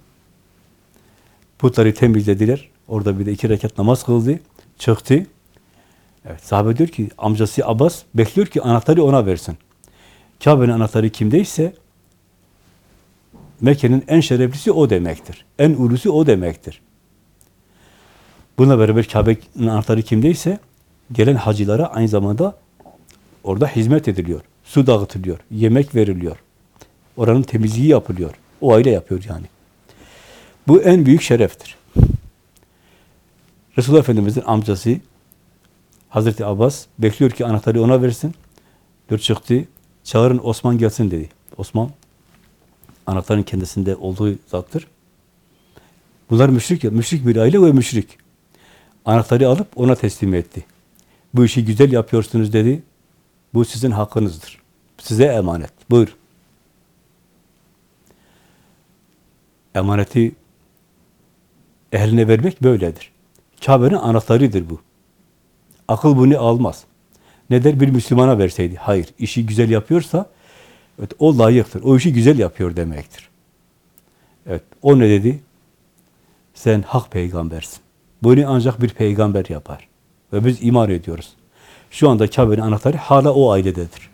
Putları temizlediler. Orada bir de iki rekat namaz kıldı. Çıktı. Evet, sahabe diyor ki amcası Abbas bekliyor ki anahtarı ona versin. Kabe'nin anahtarı kimdeyse Mekke'nin en şereflisi o demektir. En ulusu o demektir. Bununla beraber Kabe'nin anahtarı kimdeyse gelen hacılara aynı zamanda orada hizmet ediliyor. Su dağıtılıyor, yemek veriliyor. Oranın temizliği yapılıyor. O aile yapıyor yani. Bu en büyük şereftir. Resulullah Efendimiz'in amcası Hazreti Abbas bekliyor ki anahtarı ona versin. Dur çıktı. Çağırın Osman gelsin dedi. Osman anahtarın kendisinde olduğu zattır. Bunlar müşrik ya. Müşrik bir aile ve müşrik. Anahtarı alıp ona teslim etti. Bu işi güzel yapıyorsunuz dedi. Bu sizin hakkınızdır. Size emanet. Buyur. Emaneti ehline vermek böyledir. Kabe'nin anahtarıdır bu. Akıl bunu almaz. Ne der bir Müslümana verseydi? Hayır. işi güzel yapıyorsa evet, o layıktır. O işi güzel yapıyor demektir. Evet. O ne dedi? Sen hak peygambersin. Bunu ancak bir peygamber yapar. Ve biz iman ediyoruz. Şu anda Kabe'nin anahtarı hala o ailededir.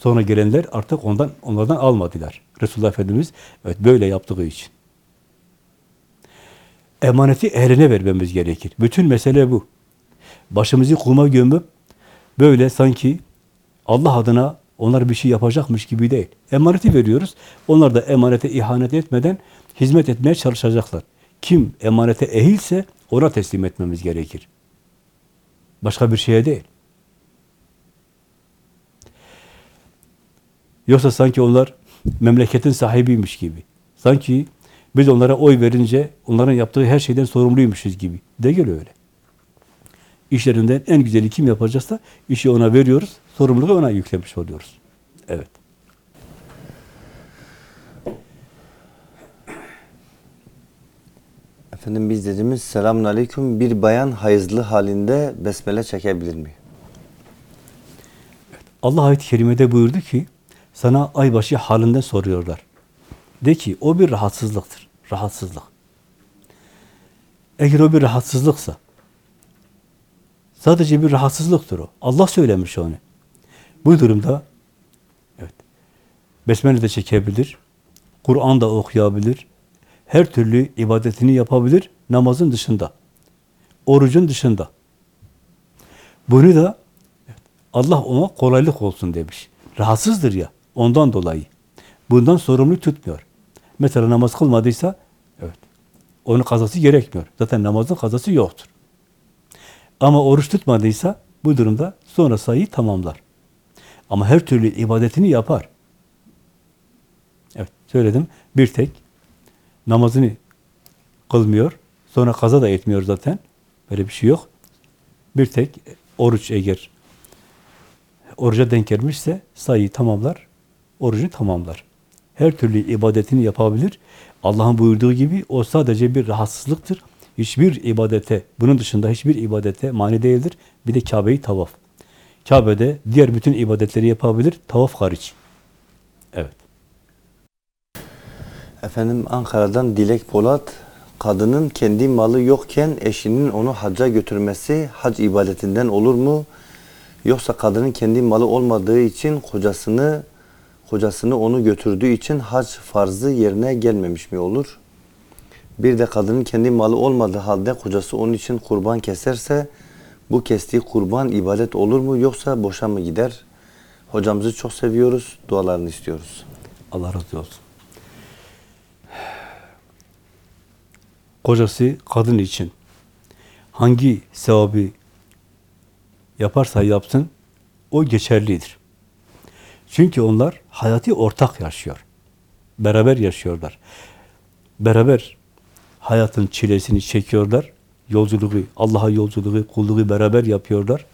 Sonra gelenler artık ondan onlardan almadılar. Resulullah Efendimiz evet böyle yaptığı için. Emaneti ehline vermemiz gerekir. Bütün mesele bu. Başımızı kuma gömüp böyle sanki Allah adına onlar bir şey yapacakmış gibi değil. Emaneti veriyoruz. Onlar da emanete ihanet etmeden hizmet etmeye çalışacaklar. Kim emanete ehilse ona teslim etmemiz gerekir. Başka bir şeye değil. Yoksa sanki onlar memleketin sahibiymiş gibi. Sanki biz onlara oy verince onların yaptığı her şeyden sorumluymuşuz gibi. Değil öyle. İşlerinden en güzeli kim yapacaksa işi ona veriyoruz, sorumluluğu ona yüklemiş oluyoruz. Evet. Efendim biz dediğimiz selamun aleyküm bir bayan hayızlı halinde besmele çekebilir mi? Allah ayet-i kerimede buyurdu ki sana aybaşı halinden soruyorlar. De ki o bir rahatsızlıktır. Rahatsızlık. Eğer o bir rahatsızlıksa sadece bir rahatsızlıktır o. Allah söylemiş onu. Bu durumda evet besmele de çekebilir. Kur'an da okuyabilir. Her türlü ibadetini yapabilir namazın dışında. Orucun dışında. Bunu da Allah ona kolaylık olsun demiş. Rahatsızdır ya, ondan dolayı. Bundan sorumlu tutmuyor. Mesela namaz kılmadıysa, evet, onun kazası gerekmiyor. Zaten namazın kazası yoktur. Ama oruç tutmadıysa, bu durumda sonra sayıyı tamamlar. Ama her türlü ibadetini yapar. Evet, söyledim. Bir tek namazını kılmıyor, sonra kaza da etmiyor zaten. Böyle bir şey yok. Bir tek oruç eğer oruca denk gelmişse sayıyı tamamlar, orucunu tamamlar. Her türlü ibadetini yapabilir. Allah'ın buyurduğu gibi o sadece bir rahatsızlıktır. Hiçbir ibadete, bunun dışında hiçbir ibadete mani değildir. Bir de Kabe'yi tavaf. Kabe'de diğer bütün ibadetleri yapabilir, tavaf hariç. Evet. Efendim Ankara'dan Dilek Polat, kadının kendi malı yokken eşinin onu hacca götürmesi hac ibadetinden olur mu? Yoksa kadının kendi malı olmadığı için kocasını kocasını onu götürdüğü için hac farzı yerine gelmemiş mi olur? Bir de kadının kendi malı olmadığı halde kocası onun için kurban keserse bu kestiği kurban ibadet olur mu yoksa boşa mı gider? Hocamızı çok seviyoruz. Dualarını istiyoruz. Allah razı olsun. Kocası kadın için hangi sevabı yaparsa yapsın o geçerlidir. Çünkü onlar hayatı ortak yaşıyor. Beraber yaşıyorlar. Beraber hayatın çilesini çekiyorlar. Yolculuğu, Allah'a yolculuğu, kulluğu beraber yapıyorlar.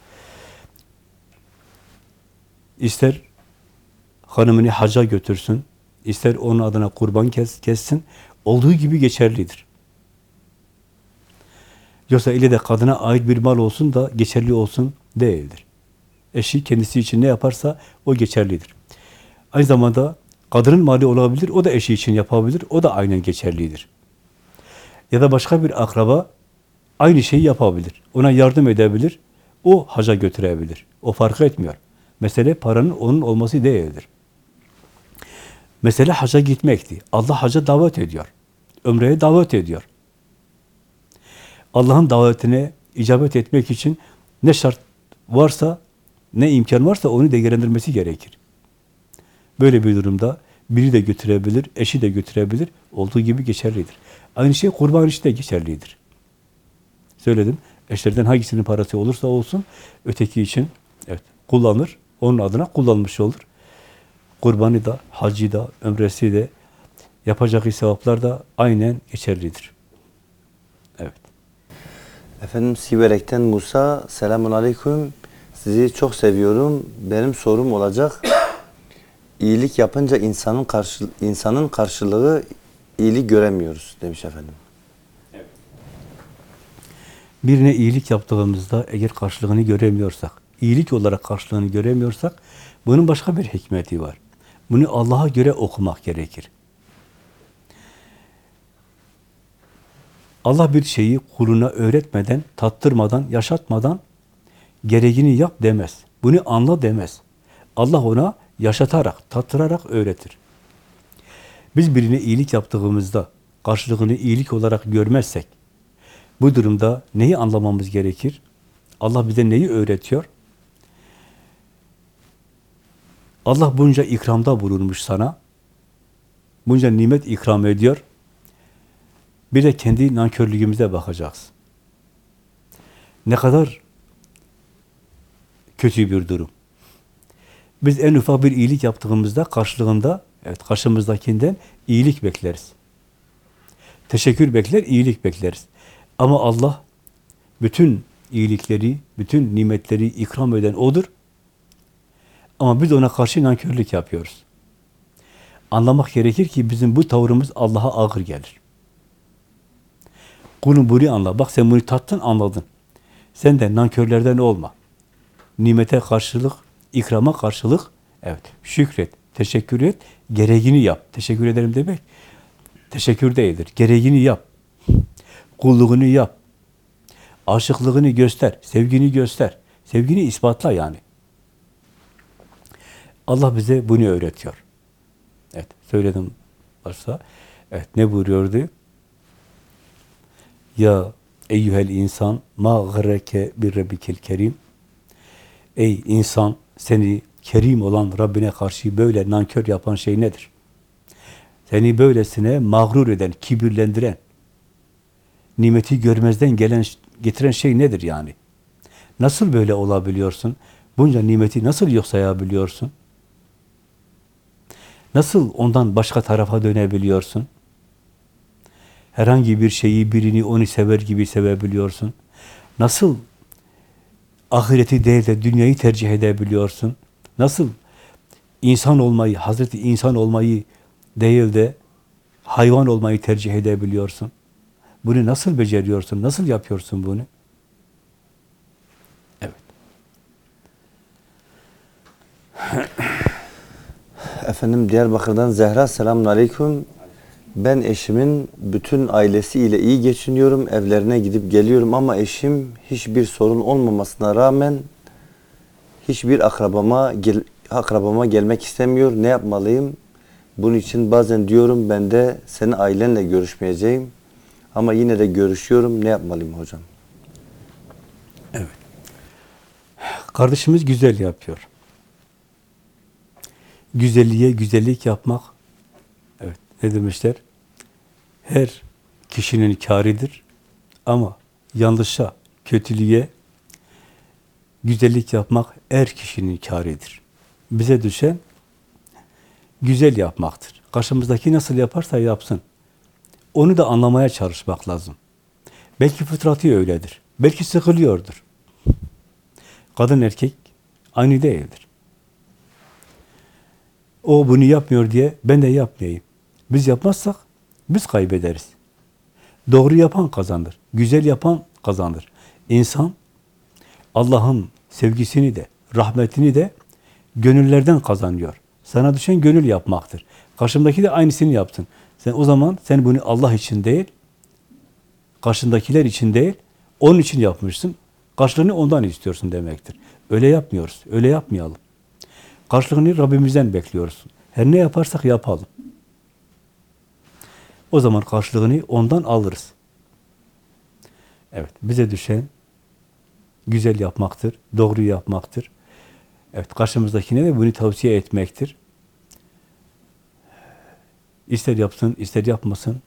İster hanımını haca götürsün, ister onun adına kurban kes, kessin, olduğu gibi geçerlidir. Yoksa ile de kadına ait bir mal olsun da geçerli olsun değildir. Eşi kendisi için ne yaparsa o geçerlidir. Aynı zamanda kadının mali olabilir, o da eşi için yapabilir, o da aynen geçerlidir. Ya da başka bir akraba aynı şeyi yapabilir, ona yardım edebilir, o haca götürebilir. O fark etmiyor. Mesele paranın onun olması değildir. Mesele haca gitmekti. Allah haca davet ediyor. Ömreye davet ediyor. Allah'ın davetine icabet etmek için ne şart varsa, ne imkan varsa onu değerlendirmesi gerekir. Böyle bir durumda biri de götürebilir, eşi de götürebilir, olduğu gibi geçerlidir. Aynı şey kurban işi de geçerlidir. Söyledim, eşlerden hangisinin parası olursa olsun, öteki için evet kullanır, onun adına kullanmış olur. Kurbanı da, hacı da, ömresi de, yapacağı sevaplar da aynen geçerlidir. Evet. Efendim Siverek'ten Musa, selamun aleyküm. Sizi çok seviyorum. Benim sorum olacak. İyilik yapınca insanın karşı, insanın karşılığı iyilik göremiyoruz demiş efendim. Birine iyilik yaptığımızda eğer karşılığını göremiyorsak, iyilik olarak karşılığını göremiyorsak, bunun başka bir hikmeti var. Bunu Allah'a göre okumak gerekir. Allah bir şeyi kuluna öğretmeden, tattırmadan, yaşatmadan gereğini yap demez. Bunu anla demez. Allah ona yaşatarak, tattırarak öğretir. Biz birine iyilik yaptığımızda karşılığını iyilik olarak görmezsek, bu durumda neyi anlamamız gerekir? Allah bize neyi öğretiyor? Allah bunca ikramda bulunmuş sana. Bunca nimet ikram ediyor. Bir de kendi nankörlüğümüze bakacağız. Ne kadar kötü bir durum. Biz en ufak bir iyilik yaptığımızda karşılığında, evet karşımızdakinden iyilik bekleriz. Teşekkür bekler, iyilik bekleriz. Ama Allah bütün iyilikleri, bütün nimetleri ikram eden O'dur. Ama biz ona karşı nankörlük yapıyoruz. Anlamak gerekir ki bizim bu tavrımız Allah'a ağır gelir. Kulun bunu anla. Bak sen bunu tattın, anladın. Sen de nankörlerden olma. Nimete karşılık, ikrama karşılık, evet, şükret, teşekkür et, gereğini yap. Teşekkür ederim demek, teşekkür değildir. Gereğini yap. Kulluğunu yap. Aşıklığını göster, sevgini göster. Sevgini ispatla yani. Allah bize bunu öğretiyor. Evet, söyledim varsa. Evet, ne buyuruyordu? Ya eyyuhel insan ma gırreke bir rabbikil kerim. Ey insan seni kerim olan Rabbine karşı böyle nankör yapan şey nedir? Seni böylesine mağrur eden, kibirlendiren, nimeti görmezden gelen getiren şey nedir yani? Nasıl böyle olabiliyorsun? Bunca nimeti nasıl yok sayabiliyorsun? Nasıl ondan başka tarafa dönebiliyorsun? Herhangi bir şeyi, birini onu sever gibi sevebiliyorsun? Nasıl ahireti değil de dünyayı tercih edebiliyorsun? Nasıl insan olmayı, Hazreti insan olmayı değil de hayvan olmayı tercih edebiliyorsun? Bunu nasıl beceriyorsun? Nasıl yapıyorsun bunu? Evet. Efendim Diyarbakır'dan Zehra selamun aleyküm. Ben eşimin bütün ailesiyle iyi geçiniyorum. Evlerine gidip geliyorum ama eşim hiçbir sorun olmamasına rağmen hiçbir akrabama gel- akrabama gelmek istemiyor. Ne yapmalıyım? Bunun için bazen diyorum ben de senin ailenle görüşmeyeceğim. Ama yine de görüşüyorum. Ne yapmalıyım hocam? Kardeşimiz güzel yapıyor. Güzelliğe güzellik yapmak, evet ne demişler? Her kişinin kâridir ama yanlışa, kötülüğe güzellik yapmak her kişinin kâridir. Bize düşen güzel yapmaktır. Karşımızdaki nasıl yaparsa yapsın. Onu da anlamaya çalışmak lazım. Belki fıtratı öyledir. Belki sıkılıyordur. Kadın erkek aynı değildir. O bunu yapmıyor diye ben de yapmayayım. Biz yapmazsak biz kaybederiz. Doğru yapan kazanır. Güzel yapan kazanır. İnsan Allah'ın sevgisini de, rahmetini de gönüllerden kazanıyor. Sana düşen gönül yapmaktır. Karşımdaki de aynısını yapsın. Sen o zaman sen bunu Allah için değil, karşındakiler için değil, onun için yapmışsın. Karşılığını ondan istiyorsun demektir. Öyle yapmıyoruz. Öyle yapmayalım. Karşılığını Rabbimizden bekliyoruz. Her ne yaparsak yapalım. O zaman karşılığını ondan alırız. Evet, bize düşen güzel yapmaktır, doğru yapmaktır. Evet, karşımızdakine de bunu tavsiye etmektir. İster yapsın, ister yapmasın,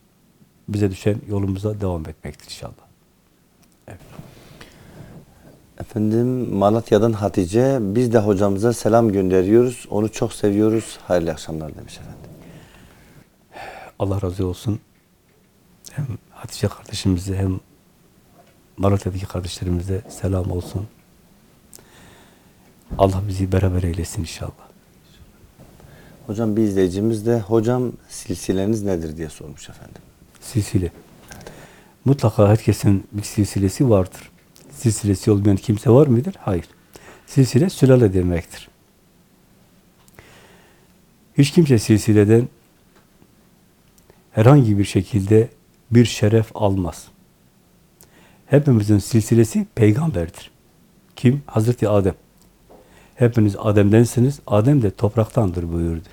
bize düşen yolumuza devam etmektir inşallah. Efendim Malatya'dan Hatice. Biz de hocamıza selam gönderiyoruz. Onu çok seviyoruz. Hayırlı akşamlar demiş efendim. Allah razı olsun. Hem Hatice kardeşimize hem Malatya'daki kardeşlerimize selam olsun. Allah bizi beraber eylesin inşallah. Hocam bir izleyicimiz de hocam silsileniz nedir diye sormuş efendim. Silsile. Mutlaka herkesin bir silsilesi vardır. Silsilesi olmayan kimse var mıdır? Hayır. Silsile sülale demektir. Hiç kimse silsileden herhangi bir şekilde bir şeref almaz. Hepimizin silsilesi peygamberdir. Kim? Hazreti Adem. Hepiniz Adem'densiniz, Adem de topraktandır buyurdu.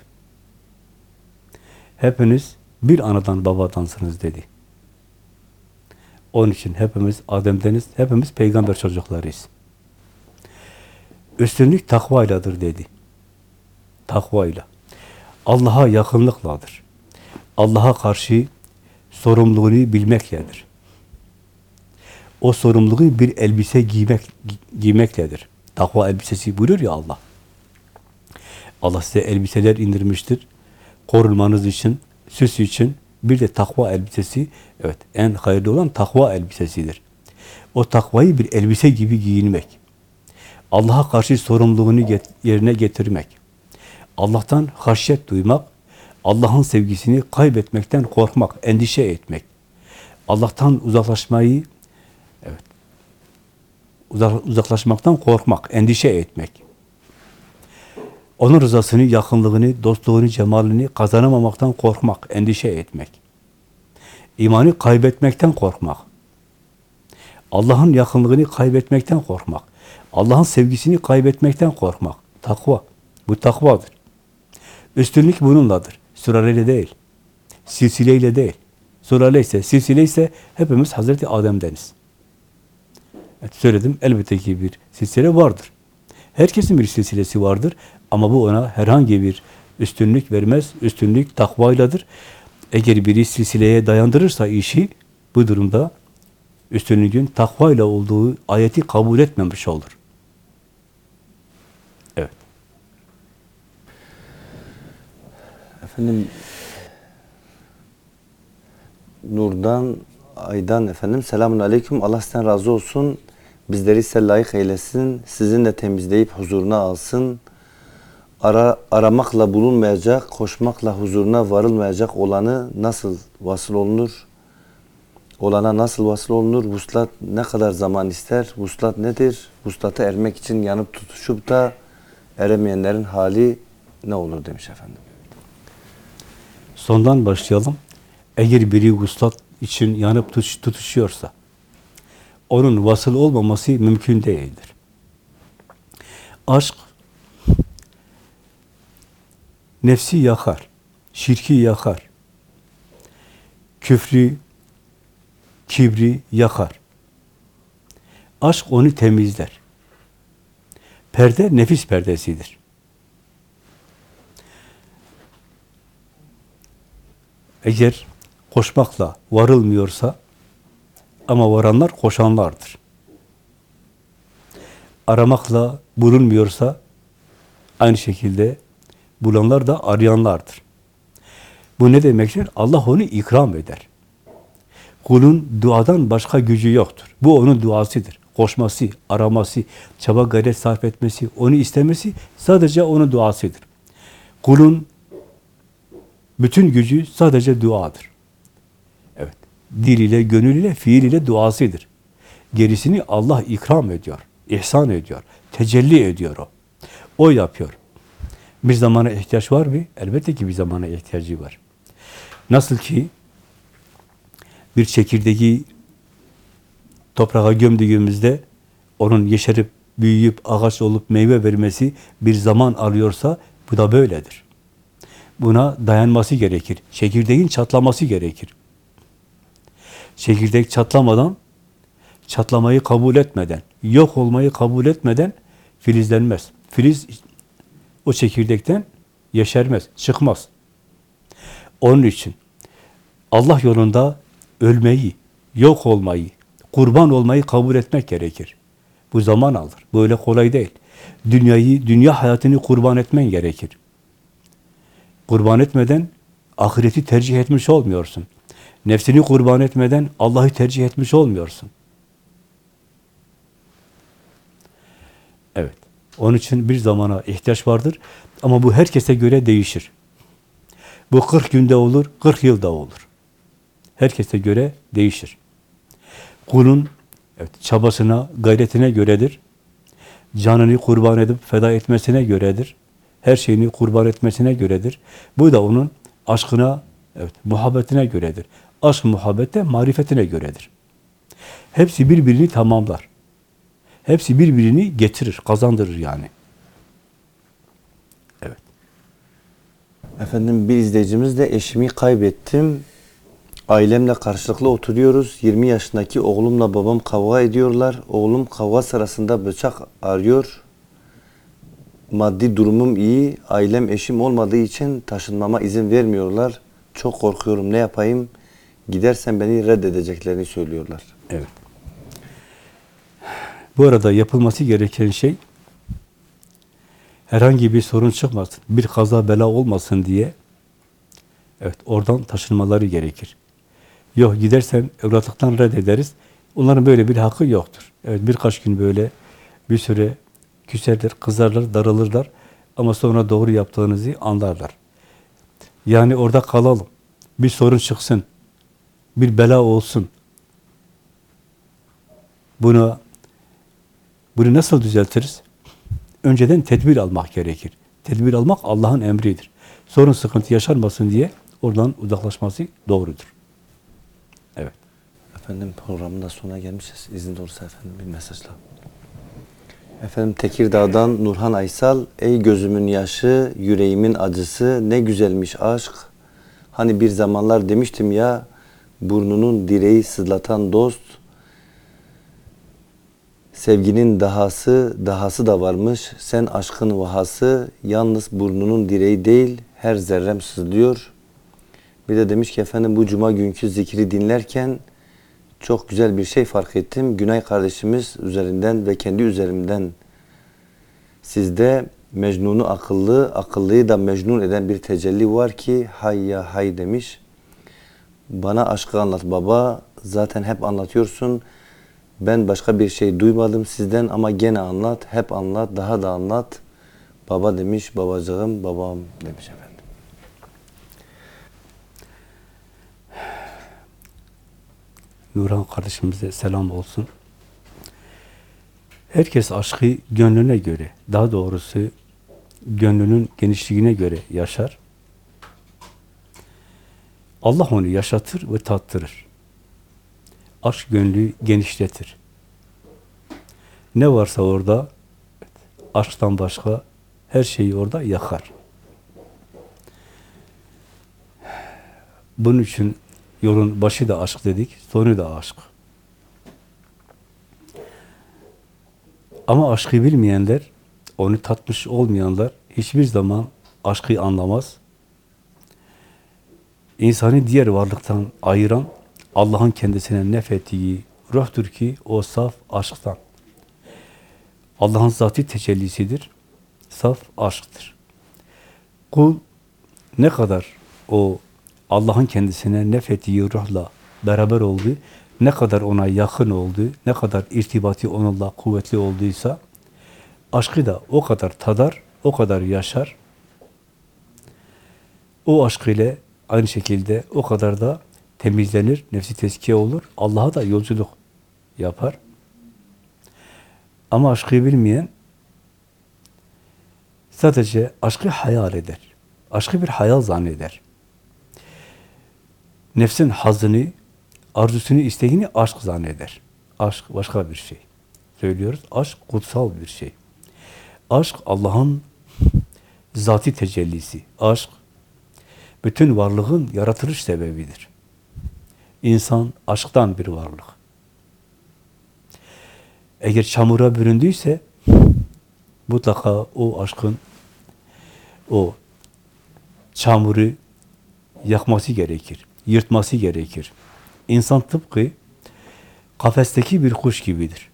Hepiniz bir anadan babadansınız dedi. Onun için hepimiz Adem'deniz, hepimiz peygamber çocuklarıyız. Üstünlük takvayladır dedi. Takvayla. Allah'a yakınlıkladır. Allah'a karşı sorumluluğunu bilmekledir. O sorumluluğu bir elbise giymek giymekledir. Takva elbisesi buyuruyor ya Allah. Allah size elbiseler indirmiştir. Korunmanız için, süs için bir de takva elbisesi, evet en hayırlı olan takva elbisesidir. O takvayı bir elbise gibi giyinmek. Allah'a karşı sorumluluğunu get yerine getirmek. Allah'tan haşyet duymak, Allah'ın sevgisini kaybetmekten korkmak, endişe etmek. Allah'tan uzaklaşmayı evet uzaklaşmaktan korkmak, endişe etmek. Onun rızasını, yakınlığını, dostluğunu, cemalini kazanamamaktan korkmak, endişe etmek. İmanı kaybetmekten korkmak. Allah'ın yakınlığını kaybetmekten korkmak. Allah'ın sevgisini kaybetmekten korkmak. Takva. Bu takvadır. Üstünlük bununladır. Süraleyle değil. Silsileyle değil. Sürale ise, silsile ise hepimiz Hazreti Adem'deniz. Evet, söyledim. Elbette ki bir silsile vardır. Herkesin bir silsilesi vardır. Ama bu ona herhangi bir üstünlük vermez. Üstünlük takvayladır. Eğer biri silsileye dayandırırsa işi, bu durumda üstünlüğün takvayla olduğu ayeti kabul etmemiş olur. Efendim Nur'dan Aydan efendim selamun aleyküm. Allah sizden razı olsun. Bizleri ise layık eylesin. Sizin de temizleyip huzuruna alsın. Ara, aramakla bulunmayacak, koşmakla huzuruna varılmayacak olanı nasıl vasıl olunur? Olana nasıl vasıl olunur? Vuslat ne kadar zaman ister? Vuslat nedir? Vuslata ermek için yanıp tutuşup da eremeyenlerin hali ne olur demiş efendim. Sondan başlayalım. Eğer biri guslat için yanıp tutuş, tutuşuyorsa, onun vasıl olmaması mümkün değildir. Aşk, nefsi yakar, şirki yakar, küfrü, kibri yakar. Aşk onu temizler. Perde nefis perdesidir. Eğer koşmakla varılmıyorsa ama varanlar koşanlardır. Aramakla bulunmuyorsa aynı şekilde bulanlar da arayanlardır. Bu ne demektir? Allah onu ikram eder. Kulun duadan başka gücü yoktur. Bu onun duasıdır. Koşması, araması, çaba gayret sarf etmesi, onu istemesi sadece onun duasıdır. Kulun bütün gücü sadece duadır. Evet. Dil ile, gönül ile, fiil ile duasıdır. Gerisini Allah ikram ediyor, ihsan ediyor, tecelli ediyor o. O yapıyor. Bir zamana ihtiyaç var mı? Elbette ki bir zamana ihtiyacı var. Nasıl ki bir çekirdeği toprağa gömdüğümüzde onun yeşerip, büyüyüp, ağaç olup meyve vermesi bir zaman alıyorsa bu da böyledir. Buna dayanması gerekir. Çekirdeğin çatlaması gerekir. Çekirdek çatlamadan, çatlamayı kabul etmeden, yok olmayı kabul etmeden filizlenmez. Filiz o çekirdekten yeşermez, çıkmaz. Onun için Allah yolunda ölmeyi, yok olmayı, kurban olmayı kabul etmek gerekir. Bu zaman alır. Böyle kolay değil. Dünyayı, dünya hayatını kurban etmen gerekir. Kurban etmeden ahireti tercih etmiş olmuyorsun. Nefsini kurban etmeden Allah'ı tercih etmiş olmuyorsun. Evet. Onun için bir zamana ihtiyaç vardır. Ama bu herkese göre değişir. Bu 40 günde olur, 40 yılda olur. Herkese göre değişir. Kulun evet, çabasına, gayretine göredir. Canını kurban edip feda etmesine göredir. Her şeyini kurban etmesine göredir. Bu da onun aşkına, evet, muhabbetine göredir. Aşk muhabbette marifetine göredir. Hepsi birbirini tamamlar. Hepsi birbirini getirir, kazandırır yani. Evet. Efendim bir izleyicimiz de eşimi kaybettim. Ailemle karşılıklı oturuyoruz. 20 yaşındaki oğlumla babam kavga ediyorlar. Oğlum kavga sırasında bıçak arıyor. Maddi durumum iyi. Ailem eşim olmadığı için taşınmama izin vermiyorlar. Çok korkuyorum. Ne yapayım? Gidersen beni reddedeceklerini söylüyorlar. Evet. Bu arada yapılması gereken şey herhangi bir sorun çıkmasın, bir kaza bela olmasın diye evet oradan taşınmaları gerekir. Yok gidersen evlatlıktan reddederiz. Onların böyle bir hakkı yoktur. Evet birkaç gün böyle bir süre küserler, kızarlar, daralırlar ama sonra doğru yaptığınızı anlarlar. Yani orada kalalım. Bir sorun çıksın. Bir bela olsun. Bunu bunu nasıl düzeltiriz? Önceden tedbir almak gerekir. Tedbir almak Allah'ın emridir. Sorun sıkıntı yaşanmasın diye oradan uzaklaşması doğrudur. Evet. Efendim programın da sonuna gelmişiz. İzin olursa efendim bir mesajla. Efendim Tekirdağ'dan Nurhan Aysal, ey gözümün yaşı, yüreğimin acısı, ne güzelmiş aşk. Hani bir zamanlar demiştim ya, burnunun direği sızlatan dost, sevginin dahası, dahası da varmış. Sen aşkın vahası, yalnız burnunun direği değil, her zerrem sızlıyor. Bir de demiş ki efendim bu cuma günkü zikri dinlerken çok güzel bir şey fark ettim. Günay kardeşimiz üzerinden ve kendi üzerimden sizde Mecnun'u akıllı, akıllıyı da mecnun eden bir tecelli var ki hay ya hay demiş. Bana aşkı anlat baba. Zaten hep anlatıyorsun. Ben başka bir şey duymadım sizden ama gene anlat. Hep anlat, daha da anlat. Baba demiş, babacığım, babam demiş efendim. Nurhan kardeşimize selam olsun. Herkes aşkı gönlüne göre, daha doğrusu gönlünün genişliğine göre yaşar. Allah onu yaşatır ve tattırır. Aşk gönlü genişletir. Ne varsa orada aşktan başka her şeyi orada yakar. Bunun için yolun başı da aşk dedik, sonu da aşk. Ama aşkı bilmeyenler, onu tatmış olmayanlar hiçbir zaman aşkı anlamaz. İnsanı diğer varlıktan ayıran Allah'ın kendisine nefettiği ruhtur ki o saf aşktan. Allah'ın zati tecellisidir. Saf aşktır. Kul ne kadar o Allah'ın kendisine nefettiği ruhla beraber oldu, ne kadar ona yakın oldu, ne kadar irtibatı onunla kuvvetli olduysa, aşkı da o kadar tadar, o kadar yaşar. O aşk ile aynı şekilde o kadar da temizlenir, nefsi tezkiye olur, Allah'a da yolculuk yapar. Ama aşkı bilmeyen sadece aşkı hayal eder. Aşkı bir hayal zanneder. Nefsin hazını, arzusunu, isteğini aşk zanneder. Aşk başka bir şey. Söylüyoruz, aşk kutsal bir şey. Aşk Allah'ın zati tecellisi. Aşk bütün varlığın yaratılış sebebidir. İnsan aşktan bir varlık. Eğer çamura büründüyse mutlaka o aşkın o çamuru yakması gerekir, yırtması gerekir. İnsan tıpkı kafesteki bir kuş gibidir.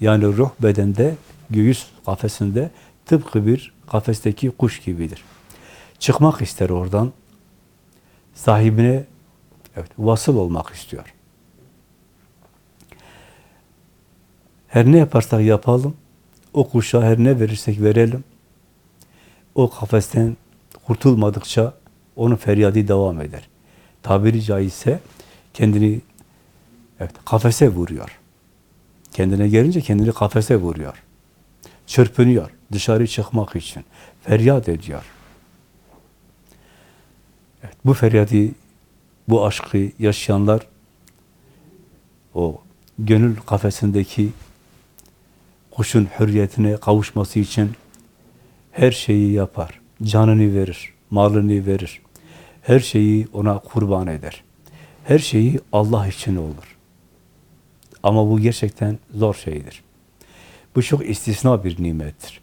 Yani ruh bedende, göğüs kafesinde tıpkı bir kafesteki kuş gibidir. Çıkmak ister oradan, sahibine evet, vasıl olmak istiyor. Her ne yaparsak yapalım, o kuşa her ne verirsek verelim, o kafesten kurtulmadıkça onun feryadı devam eder. Tabiri caizse kendini evet, kafese vuruyor. Kendine gelince kendini kafese vuruyor. Çırpınıyor dışarı çıkmak için. Feryat ediyor. Evet, bu feryadı, bu aşkı yaşayanlar o gönül kafesindeki kuşun hürriyetine kavuşması için her şeyi yapar. Canını verir, malını verir. Her şeyi ona kurban eder. Her şeyi Allah için olur. Ama bu gerçekten zor şeydir. Bu çok istisna bir nimettir.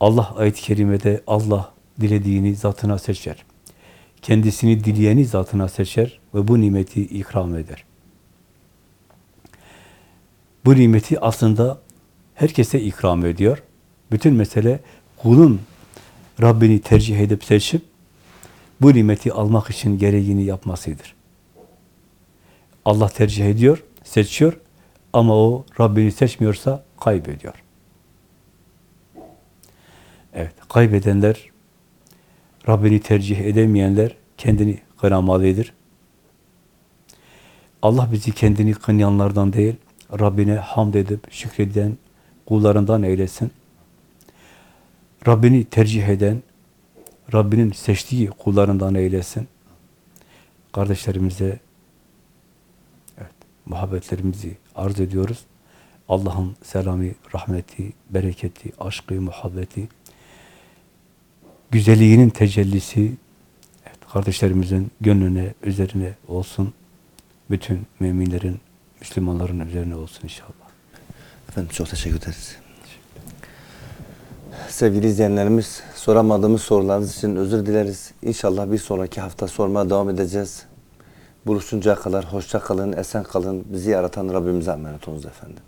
Allah ayet-i kerimede Allah dilediğini zatına seçer. Kendisini dileyeni zatına seçer ve bu nimeti ikram eder. Bu nimeti aslında herkese ikram ediyor. Bütün mesele kulun Rabbini tercih edip seçip bu nimeti almak için gereğini yapmasıdır. Allah tercih ediyor, seçiyor ama o Rabbini seçmiyorsa kaybediyor. Evet, kaybedenler, Rabbini tercih edemeyenler kendini kınamalıdır. Allah bizi kendini kınayanlardan değil, Rabbine hamd edip şükreden kullarından eylesin. Rabbini tercih eden, Rabbinin seçtiği kullarından eylesin. Kardeşlerimize evet, muhabbetlerimizi arz ediyoruz. Allah'ın selamı, rahmeti, bereketi, aşkı, muhabbeti, güzelliğinin tecellisi evet, kardeşlerimizin gönlüne, üzerine olsun. Bütün müminlerin, Müslümanların üzerine olsun inşallah. Efendim çok teşekkür ederiz. Sevgili izleyenlerimiz, soramadığımız sorularınız için özür dileriz. İnşallah bir sonraki hafta sormaya devam edeceğiz. Buluşuncaya kadar hoşça kalın, esen kalın. Bizi yaratan Rabbimize emanet olunuz efendim.